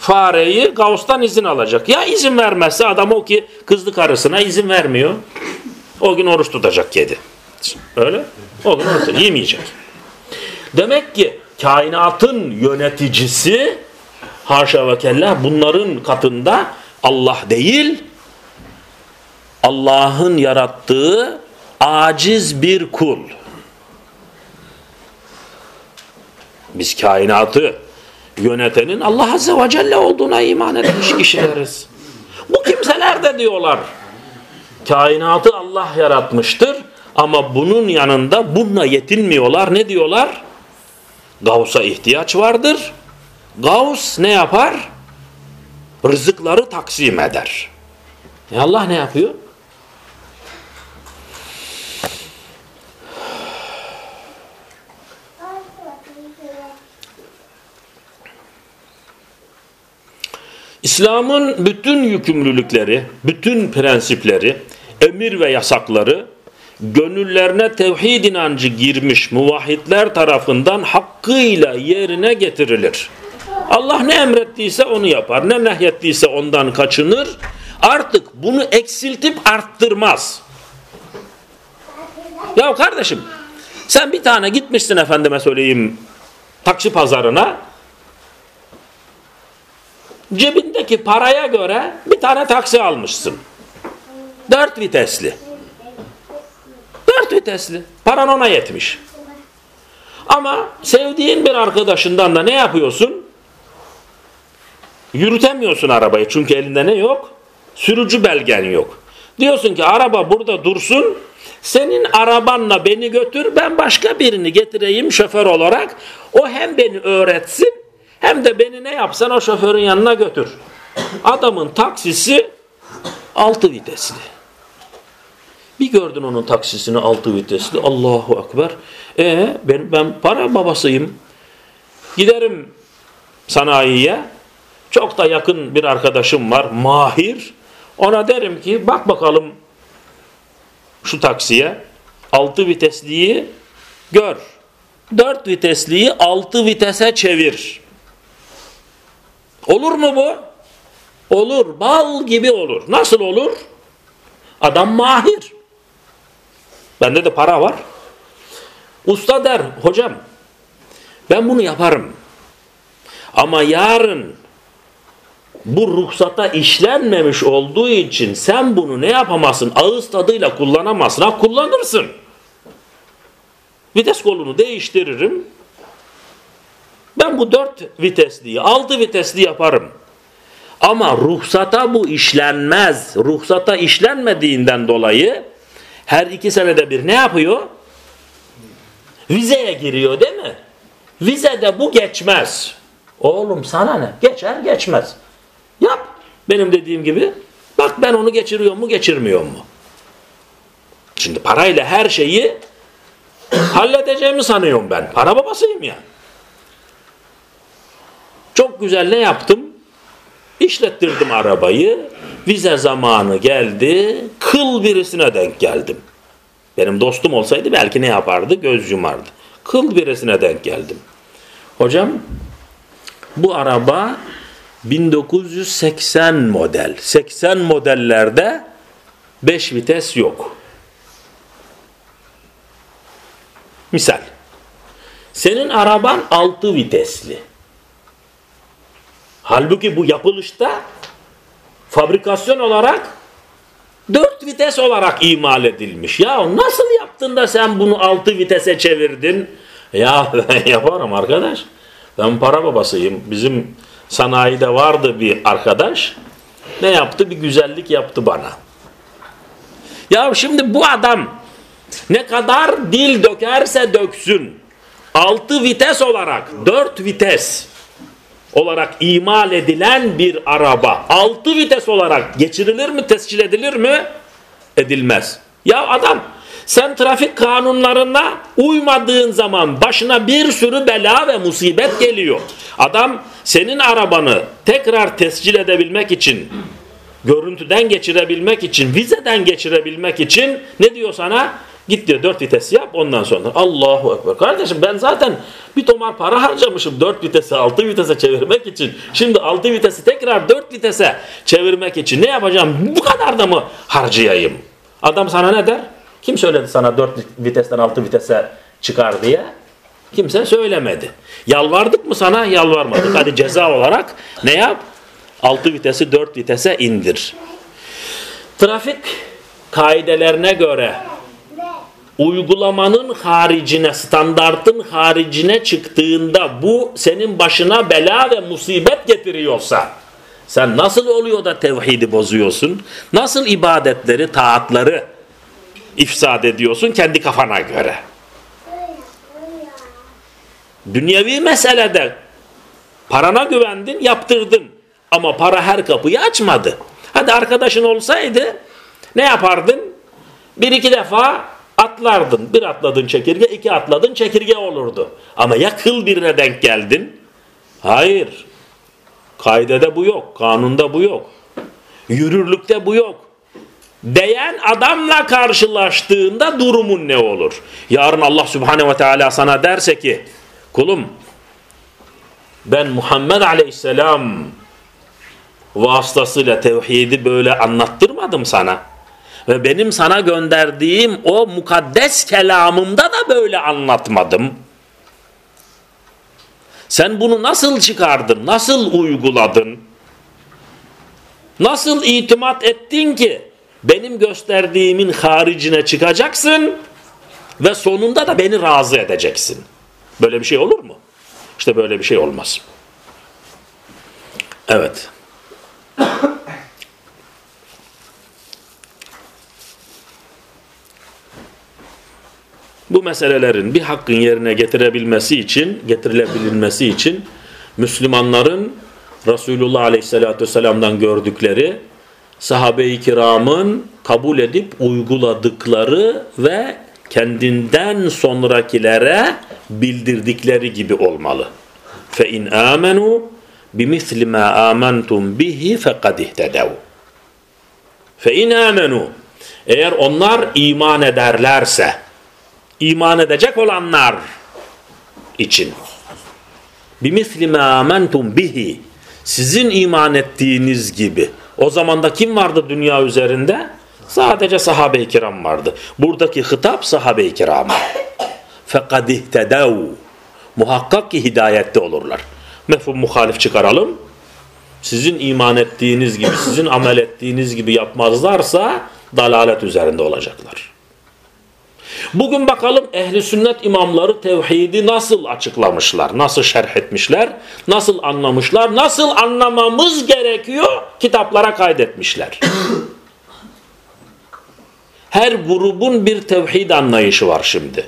fareyi Gavs'tan izin alacak. Ya izin vermezse adam o ki kızdı karısına izin vermiyor. O gün oruç tutacak kedi. Öyle. O gün oruç yemeyecek. Demek ki kainatın yöneticisi haşa ve kella bunların katında Allah değil Allah'ın yarattığı aciz bir kul. Biz kainatı yönetenin Allah Azze ve Celle olduğuna iman etmiş kişileriz. Bu kimseler de diyorlar kainatı Allah yaratmıştır ama bunun yanında bununla yetinmiyorlar. Ne diyorlar? Gavs'a ihtiyaç vardır. Gavs ne yapar? Rızıkları taksim eder. E Allah ne yapıyor? İslam'ın bütün yükümlülükleri, bütün prensipleri, emir ve yasakları gönüllerine tevhid inancı girmiş muvahhidler tarafından hakkıyla yerine getirilir. Allah ne emrettiyse onu yapar, ne nehyettiyse ondan kaçınır. Artık bunu eksiltip arttırmaz. Ya kardeşim sen bir tane gitmişsin efendime söyleyeyim taksi pazarına cebindeki paraya göre bir tane taksi almışsın. Dört vitesli. Dört vitesli. Paran ona yetmiş. Ama sevdiğin bir arkadaşından da ne yapıyorsun? Yürütemiyorsun arabayı çünkü elinde ne yok? Sürücü belgen yok. Diyorsun ki araba burada dursun. Senin arabanla beni götür ben başka birini getireyim şoför olarak. O hem beni öğretsin hem de beni ne yapsan o şoförün yanına götür. Adamın taksisi altı vitesli. Bir gördün onun taksisini altı vitesli. Allahu Ekber. E ben, ben para babasıyım. Giderim sanayiye. Çok da yakın bir arkadaşım var. Mahir. Ona derim ki bak bakalım şu taksiye. Altı vitesliyi gör. Dört vitesliyi altı vitese çevir. Olur mu bu? Olur. Bal gibi olur. Nasıl olur? Adam mahir. Bende de para var. Usta der, hocam ben bunu yaparım. Ama yarın bu ruhsata işlenmemiş olduğu için sen bunu ne yapamazsın? Ağız tadıyla kullanamazsın. Ha kullanırsın. Vites kolunu değiştiririm. Ben bu dört vitesliyi, altı vitesli yaparım. Ama ruhsata bu işlenmez. Ruhsata işlenmediğinden dolayı her iki senede bir ne yapıyor? Vizeye giriyor değil mi? Vizede bu geçmez. Oğlum sana ne? Geçer geçmez. Yap. Benim dediğim gibi. Bak ben onu geçiriyor mu geçirmiyor mu? Şimdi parayla her şeyi halledeceğimi sanıyorum ben. Para babasıyım ya. Çok güzel ne yaptım? İşlettirdim arabayı. Vize zamanı geldi. Kıl birisine denk geldim. Benim dostum olsaydı belki ne yapardı? Göz yumardı. Kıl birisine denk geldim. Hocam bu araba 1980 model. 80 modellerde 5 vites yok. Misal. Senin araban 6 vitesli. Halbuki bu yapılışta fabrikasyon olarak 4 vites olarak imal edilmiş. Ya nasıl yaptın da sen bunu 6 vitese çevirdin? Ya ben yaparım arkadaş. Ben para babasıyım. Bizim sanayide vardı bir arkadaş. Ne yaptı? Bir güzellik yaptı bana. Ya şimdi bu adam ne kadar dil dökerse döksün 6 vites olarak 4 vites olarak imal edilen bir araba 6 vites olarak geçirilir mi, tescil edilir mi? Edilmez. Ya adam sen trafik kanunlarına uymadığın zaman başına bir sürü bela ve musibet geliyor. Adam senin arabanı tekrar tescil edebilmek için, görüntüden geçirebilmek için, vizeden geçirebilmek için ne diyor sana? Git diyor dört vites yap ondan sonra. Allahu Ekber. Kardeşim ben zaten bir tomar para harcamışım dört vitese altı vitese çevirmek için. Şimdi altı vitesi tekrar dört vitese çevirmek için ne yapacağım? Bu kadar da mı harcayayım? Adam sana ne der? Kim söyledi sana dört vitesten altı vitese çıkar diye? Kimse söylemedi. Yalvardık mı sana? Yalvarmadık. Hadi ceza olarak ne yap? Altı vitesi dört vitese indir. Trafik kaidelerine göre uygulamanın haricine, standartın haricine çıktığında bu senin başına bela ve musibet getiriyorsa sen nasıl oluyor da tevhidi bozuyorsun? Nasıl ibadetleri, taatları ifsad ediyorsun kendi kafana göre? Dünyevi meselede parana güvendin, yaptırdın. Ama para her kapıyı açmadı. Hadi arkadaşın olsaydı ne yapardın? Bir iki defa atlardın. Bir atladın çekirge, iki atladın çekirge olurdu. Ama ya kıl birine denk geldin? Hayır. Kaidede bu yok. Kanunda bu yok. Yürürlükte bu yok. Değen adamla karşılaştığında durumun ne olur? Yarın Allah Subhanahu ve Teala sana derse ki kulum ben Muhammed Aleyhisselam vasıtasıyla tevhidi böyle anlattırmadım sana. Ve benim sana gönderdiğim o mukaddes kelamımda da böyle anlatmadım. Sen bunu nasıl çıkardın? Nasıl uyguladın? Nasıl itimat ettin ki benim gösterdiğimin haricine çıkacaksın ve sonunda da beni razı edeceksin? Böyle bir şey olur mu? İşte böyle bir şey olmaz. Evet. Bu meselelerin bir hakkın yerine getirebilmesi için, getirilebilmesi için Müslümanların Resulullah Aleyhisselatü Vesselam'dan gördükleri sahabe-i kiramın kabul edip uyguladıkları ve kendinden sonrakilere bildirdikleri gibi olmalı. Fe in amenu bimisli ma amantum bihi fekad ihtedev. Fe eğer onlar iman ederlerse iman edecek olanlar için. Bimisli ma amantum bihi. Sizin iman ettiğiniz gibi. O zaman da kim vardı dünya üzerinde? Sadece sahabe-i kiram vardı. Buradaki hitap sahabe-i kirama. Fekad ihtedav. Muhakkak ki hidayette olurlar. Mefhum muhalif çıkaralım. Sizin iman ettiğiniz gibi, sizin amel ettiğiniz gibi yapmazlarsa dalalet üzerinde olacaklar. Bugün bakalım ehli sünnet imamları tevhidi nasıl açıklamışlar, nasıl şerh etmişler, nasıl anlamışlar, nasıl anlamamız gerekiyor kitaplara kaydetmişler. Her grubun bir tevhid anlayışı var şimdi.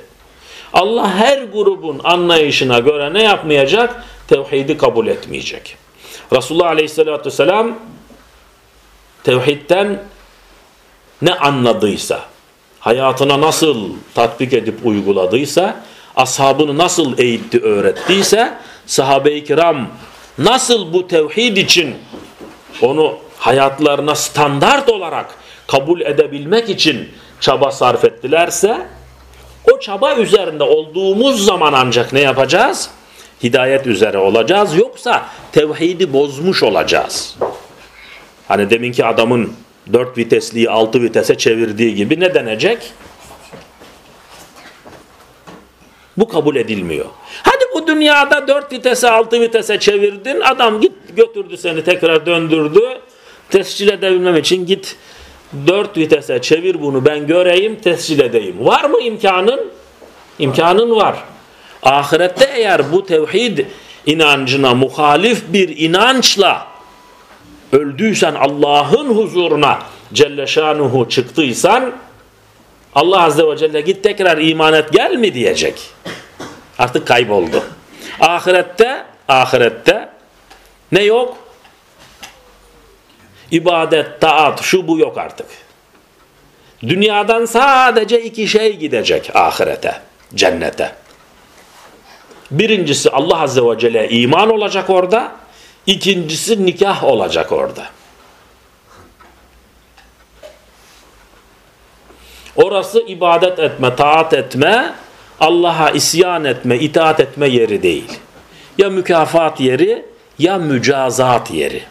Allah her grubun anlayışına göre ne yapmayacak? Tevhidi kabul etmeyecek. Resulullah Aleyhisselatü Vesselam tevhidden ne anladıysa, hayatına nasıl tatbik edip uyguladıysa, ashabını nasıl eğitti, öğrettiyse, sahabe-i kiram nasıl bu tevhid için onu hayatlarına standart olarak kabul edebilmek için çaba sarf ettilerse, o çaba üzerinde olduğumuz zaman ancak ne yapacağız? Hidayet üzere olacağız. Yoksa tevhidi bozmuş olacağız. Hani deminki adamın dört vitesliyi altı vitese çevirdiği gibi ne denecek? Bu kabul edilmiyor. Hadi bu dünyada dört vitese altı vitese çevirdin. Adam git götürdü seni tekrar döndürdü. Tescil edebilmem için git dört vitese çevir bunu ben göreyim tescil edeyim. Var mı imkanın? İmkanın var. Ahirette eğer bu tevhid inancına muhalif bir inançla öldüysen Allah'ın huzuruna Celle Şanuhu çıktıysan Allah Azze ve Celle git tekrar iman et gel mi diyecek. Artık kayboldu. Ahirette ahirette ne yok? İbadet, taat, şu bu yok artık. Dünyadan sadece iki şey gidecek ahirete, cennete. Birincisi Allah Azze ve Celle iman olacak orada. İkincisi nikah olacak orada. Orası ibadet etme, taat etme, Allah'a isyan etme, itaat etme yeri değil. Ya mükafat yeri ya mücazat yeri.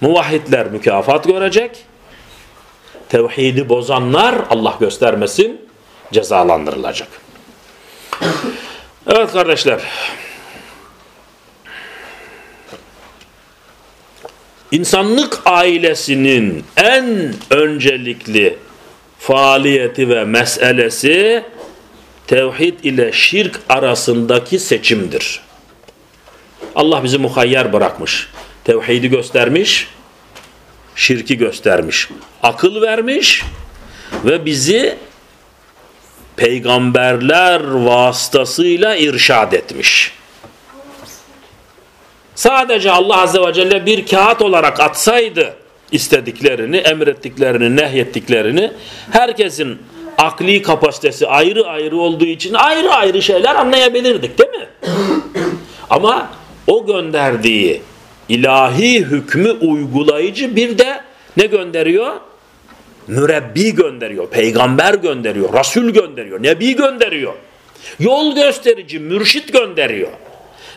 Muvahhidler mükafat görecek. Tevhidi bozanlar Allah göstermesin cezalandırılacak. Evet kardeşler. İnsanlık ailesinin en öncelikli faaliyeti ve meselesi tevhid ile şirk arasındaki seçimdir. Allah bizi muhayyer bırakmış. Tevhidi göstermiş, şirki göstermiş. Akıl vermiş ve bizi peygamberler vasıtasıyla irşad etmiş. Sadece Allah Azze ve Celle bir kağıt olarak atsaydı istediklerini, emrettiklerini, nehyettiklerini herkesin akli kapasitesi ayrı ayrı olduğu için ayrı ayrı şeyler anlayabilirdik değil mi? Ama o gönderdiği ilahi hükmü uygulayıcı bir de ne gönderiyor? Mürebbi gönderiyor, peygamber gönderiyor, Resul gönderiyor, Nebi gönderiyor. Yol gösterici, mürşit gönderiyor.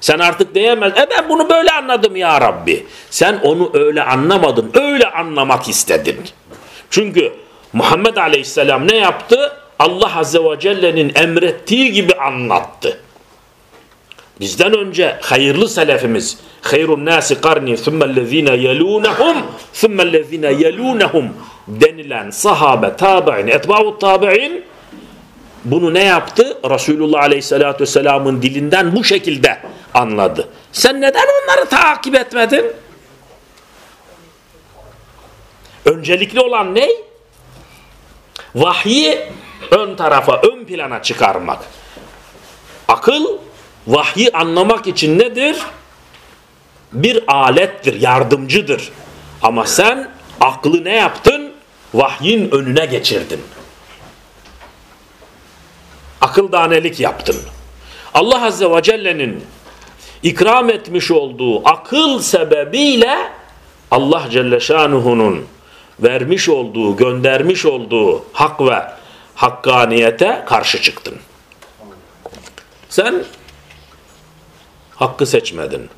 Sen artık diyemez, e ben bunu böyle anladım ya Rabbi. Sen onu öyle anlamadın, öyle anlamak istedin. Çünkü Muhammed Aleyhisselam ne yaptı? Allah Azze ve Celle'nin emrettiği gibi anlattı. Bizden önce hayırlı selefimiz, hayrun nasi karni thummellezine yelunehum thummellezine yelunehum denilen sahabe, tabi'in, etba'u tabi'in bunu ne yaptı? Resulullah Aleyhisselatü Vesselam'ın dilinden bu şekilde anladı. Sen neden onları takip etmedin? Öncelikli olan ne? Vahyi ön tarafa, ön plana çıkarmak. Akıl vahyi anlamak için nedir? Bir alettir, yardımcıdır. Ama sen aklı ne yaptın? Vahyin önüne geçirdin. Akıl danelik yaptın. Allah Azze ve Celle'nin ikram etmiş olduğu akıl sebebiyle Allah Celle Şanuhu'nun vermiş olduğu, göndermiş olduğu hak ve hakkaniyete karşı çıktın. Sen hakkı seçmedin.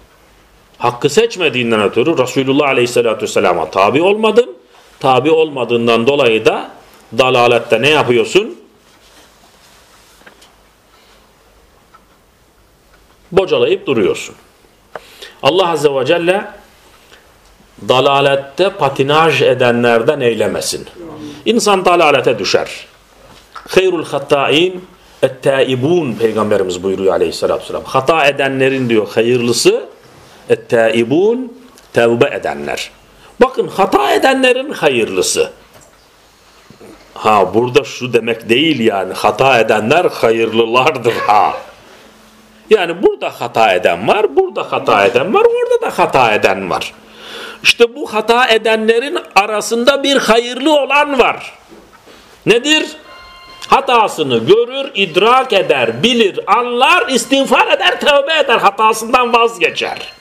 Hakkı seçmediğinden ötürü Resulullah Aleyhisselatü Vesselam'a tabi olmadın. Tabi olmadığından dolayı da dalalette ne yapıyorsun? Bocalayıp duruyorsun. Allah Azze ve Celle dalalette patinaj edenlerden eylemesin. İnsan dalalete düşer. Hayrul hatta'in et-taibun peygamberimiz buyuruyor aleyhissalatü vesselam. Hata edenlerin diyor hayırlısı et-taibun tevbe edenler. Bakın hata edenlerin hayırlısı. Ha burada şu demek değil yani hata edenler hayırlılardır ha. Yani burada hata eden var, burada hata eden var, orada da hata eden var. İşte bu hata edenlerin arasında bir hayırlı olan var. Nedir? Hatasını görür, idrak eder, bilir, anlar, istiğfar eder, tövbe eder, hatasından vazgeçer.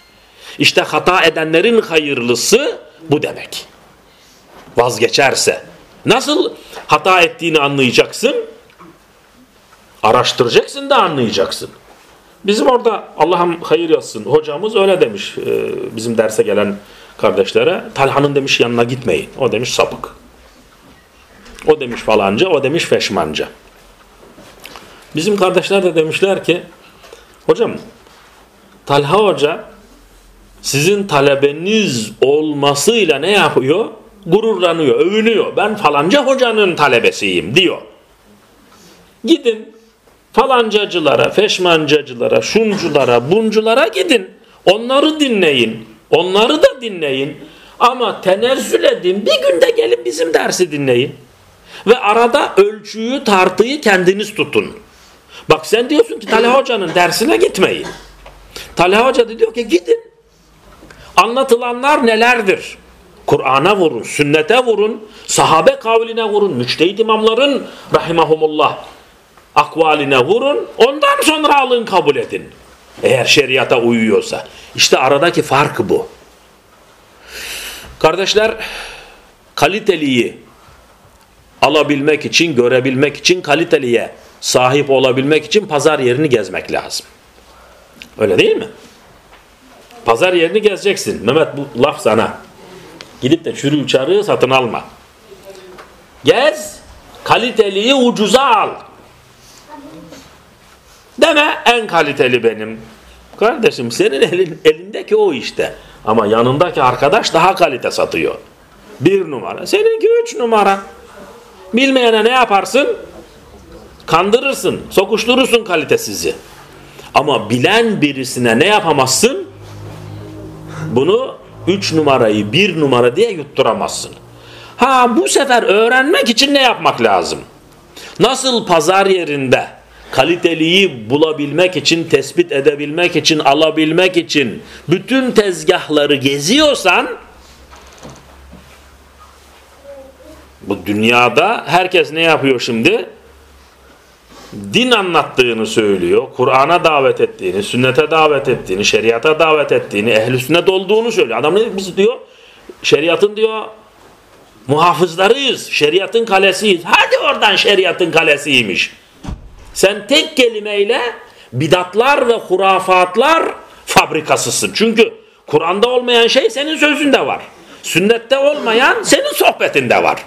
İşte hata edenlerin hayırlısı bu demek. Vazgeçerse. Nasıl hata ettiğini anlayacaksın? Araştıracaksın da anlayacaksın. Bizim orada Allah'ım hayır yazsın hocamız öyle demiş bizim derse gelen kardeşlere. Talha'nın demiş yanına gitmeyin. O demiş sapık. O demiş falanca, o demiş feşmanca. Bizim kardeşler de demişler ki hocam Talha Hoca sizin talebeniz olmasıyla ne yapıyor? Gururlanıyor, övünüyor. Ben falanca hocanın talebesiyim diyor. Gidin falancacılara, feşmancacılara, şunculara, bunculara gidin. Onları dinleyin. Onları da dinleyin. Ama tenezzül edin. Bir günde gelin bizim dersi dinleyin. Ve arada ölçüyü, tartıyı kendiniz tutun. Bak sen diyorsun ki Talha Hoca'nın dersine gitmeyin. Talha Hoca diyor ki gidin. Anlatılanlar nelerdir? Kur'an'a vurun, sünnete vurun, sahabe kavline vurun, müçtehid imamların rahimahumullah akvaline vurun. Ondan sonra alın kabul edin. Eğer şeriata uyuyorsa. İşte aradaki fark bu. Kardeşler kaliteliyi alabilmek için, görebilmek için kaliteliye sahip olabilmek için pazar yerini gezmek lazım. Öyle değil mi? Pazar yerini gezeceksin. Mehmet bu laf sana. Gidip de çürü uçarı satın alma. Gez, kaliteliyi ucuza al. Deme en kaliteli benim. Kardeşim senin elin, elindeki o işte. Ama yanındaki arkadaş daha kalite satıyor. Bir numara. Seninki üç numara. Bilmeyene ne yaparsın? Kandırırsın, sokuşturursun kalitesizi. Ama bilen birisine ne yapamazsın? Bunu üç numarayı bir numara diye yutturamazsın. Ha bu sefer öğrenmek için ne yapmak lazım? Nasıl pazar yerinde kaliteliyi bulabilmek için, tespit edebilmek için, alabilmek için bütün tezgahları geziyorsan bu dünyada herkes ne yapıyor şimdi? Din anlattığını söylüyor, Kur'an'a davet ettiğini, sünnete davet ettiğini, şeriata davet ettiğini, ehl-i sünnet olduğunu söylüyor. Adam ne diyor? Şeriatın diyor muhafızlarıyız, şeriatın kalesiyiz. Hadi oradan şeriatın kalesiymiş. Sen tek kelimeyle bidatlar ve hurafatlar fabrikasısın. Çünkü Kur'an'da olmayan şey senin sözünde var. Sünnette olmayan senin sohbetinde var.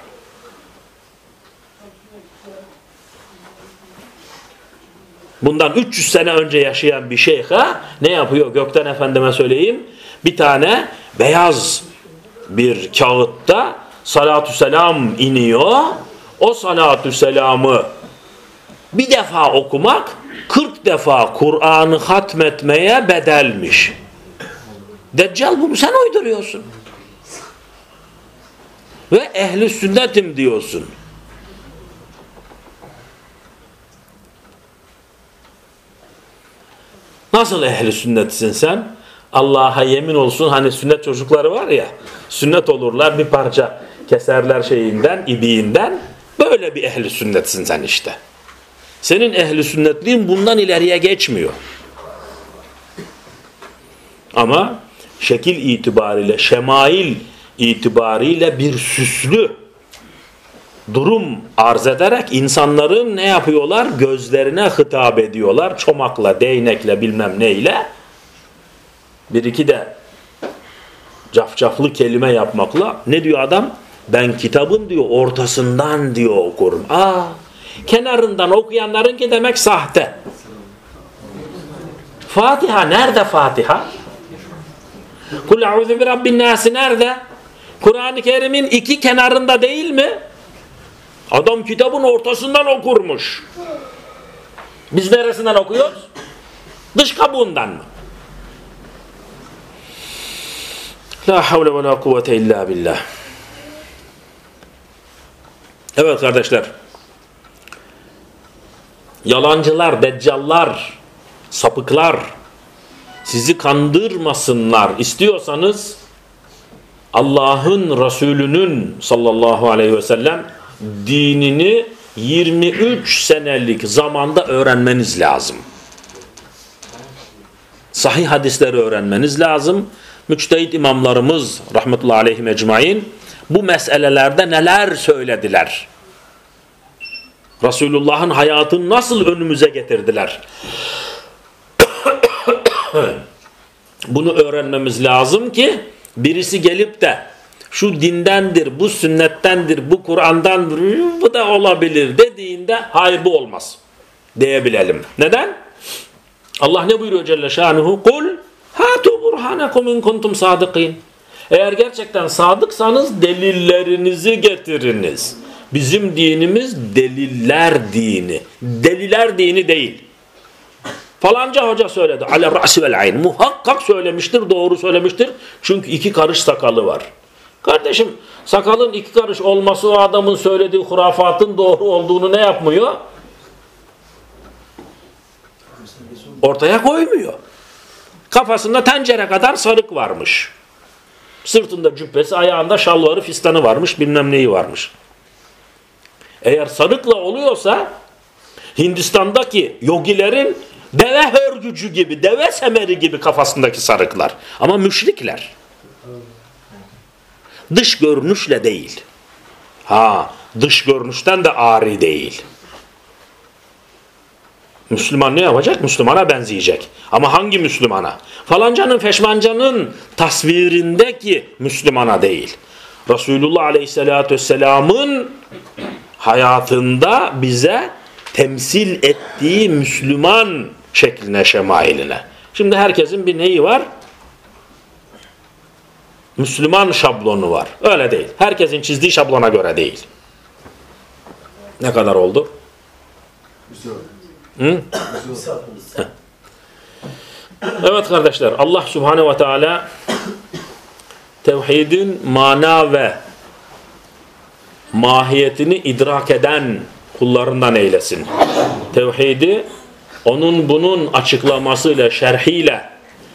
Bundan 300 sene önce yaşayan bir şeyha ne yapıyor? Gökten efendime söyleyeyim. Bir tane beyaz bir kağıtta salatü selam iniyor. O salatü selamı bir defa okumak 40 defa Kur'an'ı hatmetmeye bedelmiş. Deccal bunu sen uyduruyorsun. Ve ehli sünnetim diyorsun. Nasıl ehli sünnetsin sen? Allah'a yemin olsun hani sünnet çocukları var ya sünnet olurlar bir parça keserler şeyinden ibiğinden böyle bir ehli sünnetsin sen işte. Senin ehli sünnetliğin bundan ileriye geçmiyor. Ama şekil itibariyle, şemail itibariyle bir süslü durum arz ederek insanların ne yapıyorlar? Gözlerine hitap ediyorlar. Çomakla, değnekle bilmem neyle. Bir iki de cafcaflı kelime yapmakla. Ne diyor adam? Ben kitabın diyor ortasından diyor okurum. Aa, kenarından okuyanların ki demek sahte. Fatiha nerede Fatiha? Kul a'udhu bi rabbin nasi nerede? Kur'an-ı Kerim'in iki kenarında değil mi? Adam kitabın ortasından okurmuş. Biz neresinden okuyoruz? Dış kabuğundan mı? La havle ve la kuvvete illa billah. Evet kardeşler. Yalancılar, deccallar, sapıklar sizi kandırmasınlar istiyorsanız Allah'ın Resulü'nün sallallahu aleyhi ve sellem dinini 23 senelik zamanda öğrenmeniz lazım. Sahih hadisleri öğrenmeniz lazım. Müçtehit imamlarımız rahmetullahi aleyhi mecmain bu meselelerde neler söylediler? Resulullah'ın hayatını nasıl önümüze getirdiler? Bunu öğrenmemiz lazım ki birisi gelip de şu dindendir, bu sünnettendir, bu Kur'an'dandır, bu da olabilir dediğinde hayır bu olmaz diyebilelim. Neden? Allah ne buyuruyor Celle Şanuhu? Kul hatu burhanakum in kuntum sadıkin. Eğer gerçekten sadıksanız delillerinizi getiriniz. Bizim dinimiz deliller dini. Deliler dini değil. Falanca hoca söyledi. Ale ra'si vel. Muhakkak söylemiştir, doğru söylemiştir. Çünkü iki karış sakalı var. Kardeşim sakalın iki karış olması o adamın söylediği hurafatın doğru olduğunu ne yapmıyor? Ortaya koymuyor. Kafasında tencere kadar sarık varmış. Sırtında cübbesi, ayağında şalvarı, fistanı varmış, bilmem neyi varmış. Eğer sarıkla oluyorsa Hindistan'daki yogilerin deve hörgücü gibi, deve semeri gibi kafasındaki sarıklar. Ama müşrikler. Dış görünüşle değil. Ha, dış görünüşten de ari değil. Müslüman ne yapacak? Müslümana benzeyecek. Ama hangi Müslümana? Falancanın feşmancanın tasvirindeki Müslümana değil. Resulullah Aleyhisselatü Vesselam'ın hayatında bize temsil ettiği Müslüman şekline, şemailine. Şimdi herkesin bir neyi var? Müslüman şablonu var. Öyle değil. Herkesin çizdiği şablona göre değil. Ne kadar oldu? Hı? Evet kardeşler Allah Subhanahu ve Teala tevhidin mana ve mahiyetini idrak eden kullarından eylesin. Tevhidi onun bunun açıklamasıyla, şerhiyle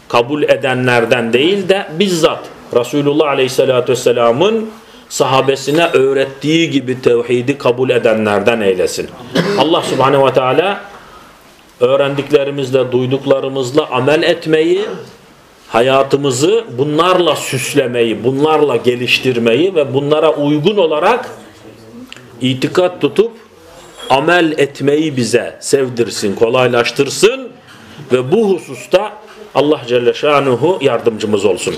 kabul edenlerden değil de bizzat Resulullah Aleyhisselatü Vesselam'ın sahabesine öğrettiği gibi tevhidi kabul edenlerden eylesin. Allah Subhanahu ve Teala öğrendiklerimizle, duyduklarımızla amel etmeyi, hayatımızı bunlarla süslemeyi, bunlarla geliştirmeyi ve bunlara uygun olarak itikat tutup amel etmeyi bize sevdirsin, kolaylaştırsın ve bu hususta Allah Celle Şanuhu yardımcımız olsun.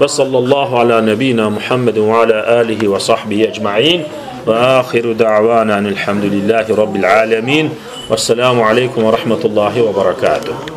Ve sallallahu ala nebina Muhammedin ve ala alihi ve sahbihi ecma'in ve ahiru da'vana elhamdülillahi rabbil alemin ve selamu aleyküm ve rahmetullahi ve berekatuhu.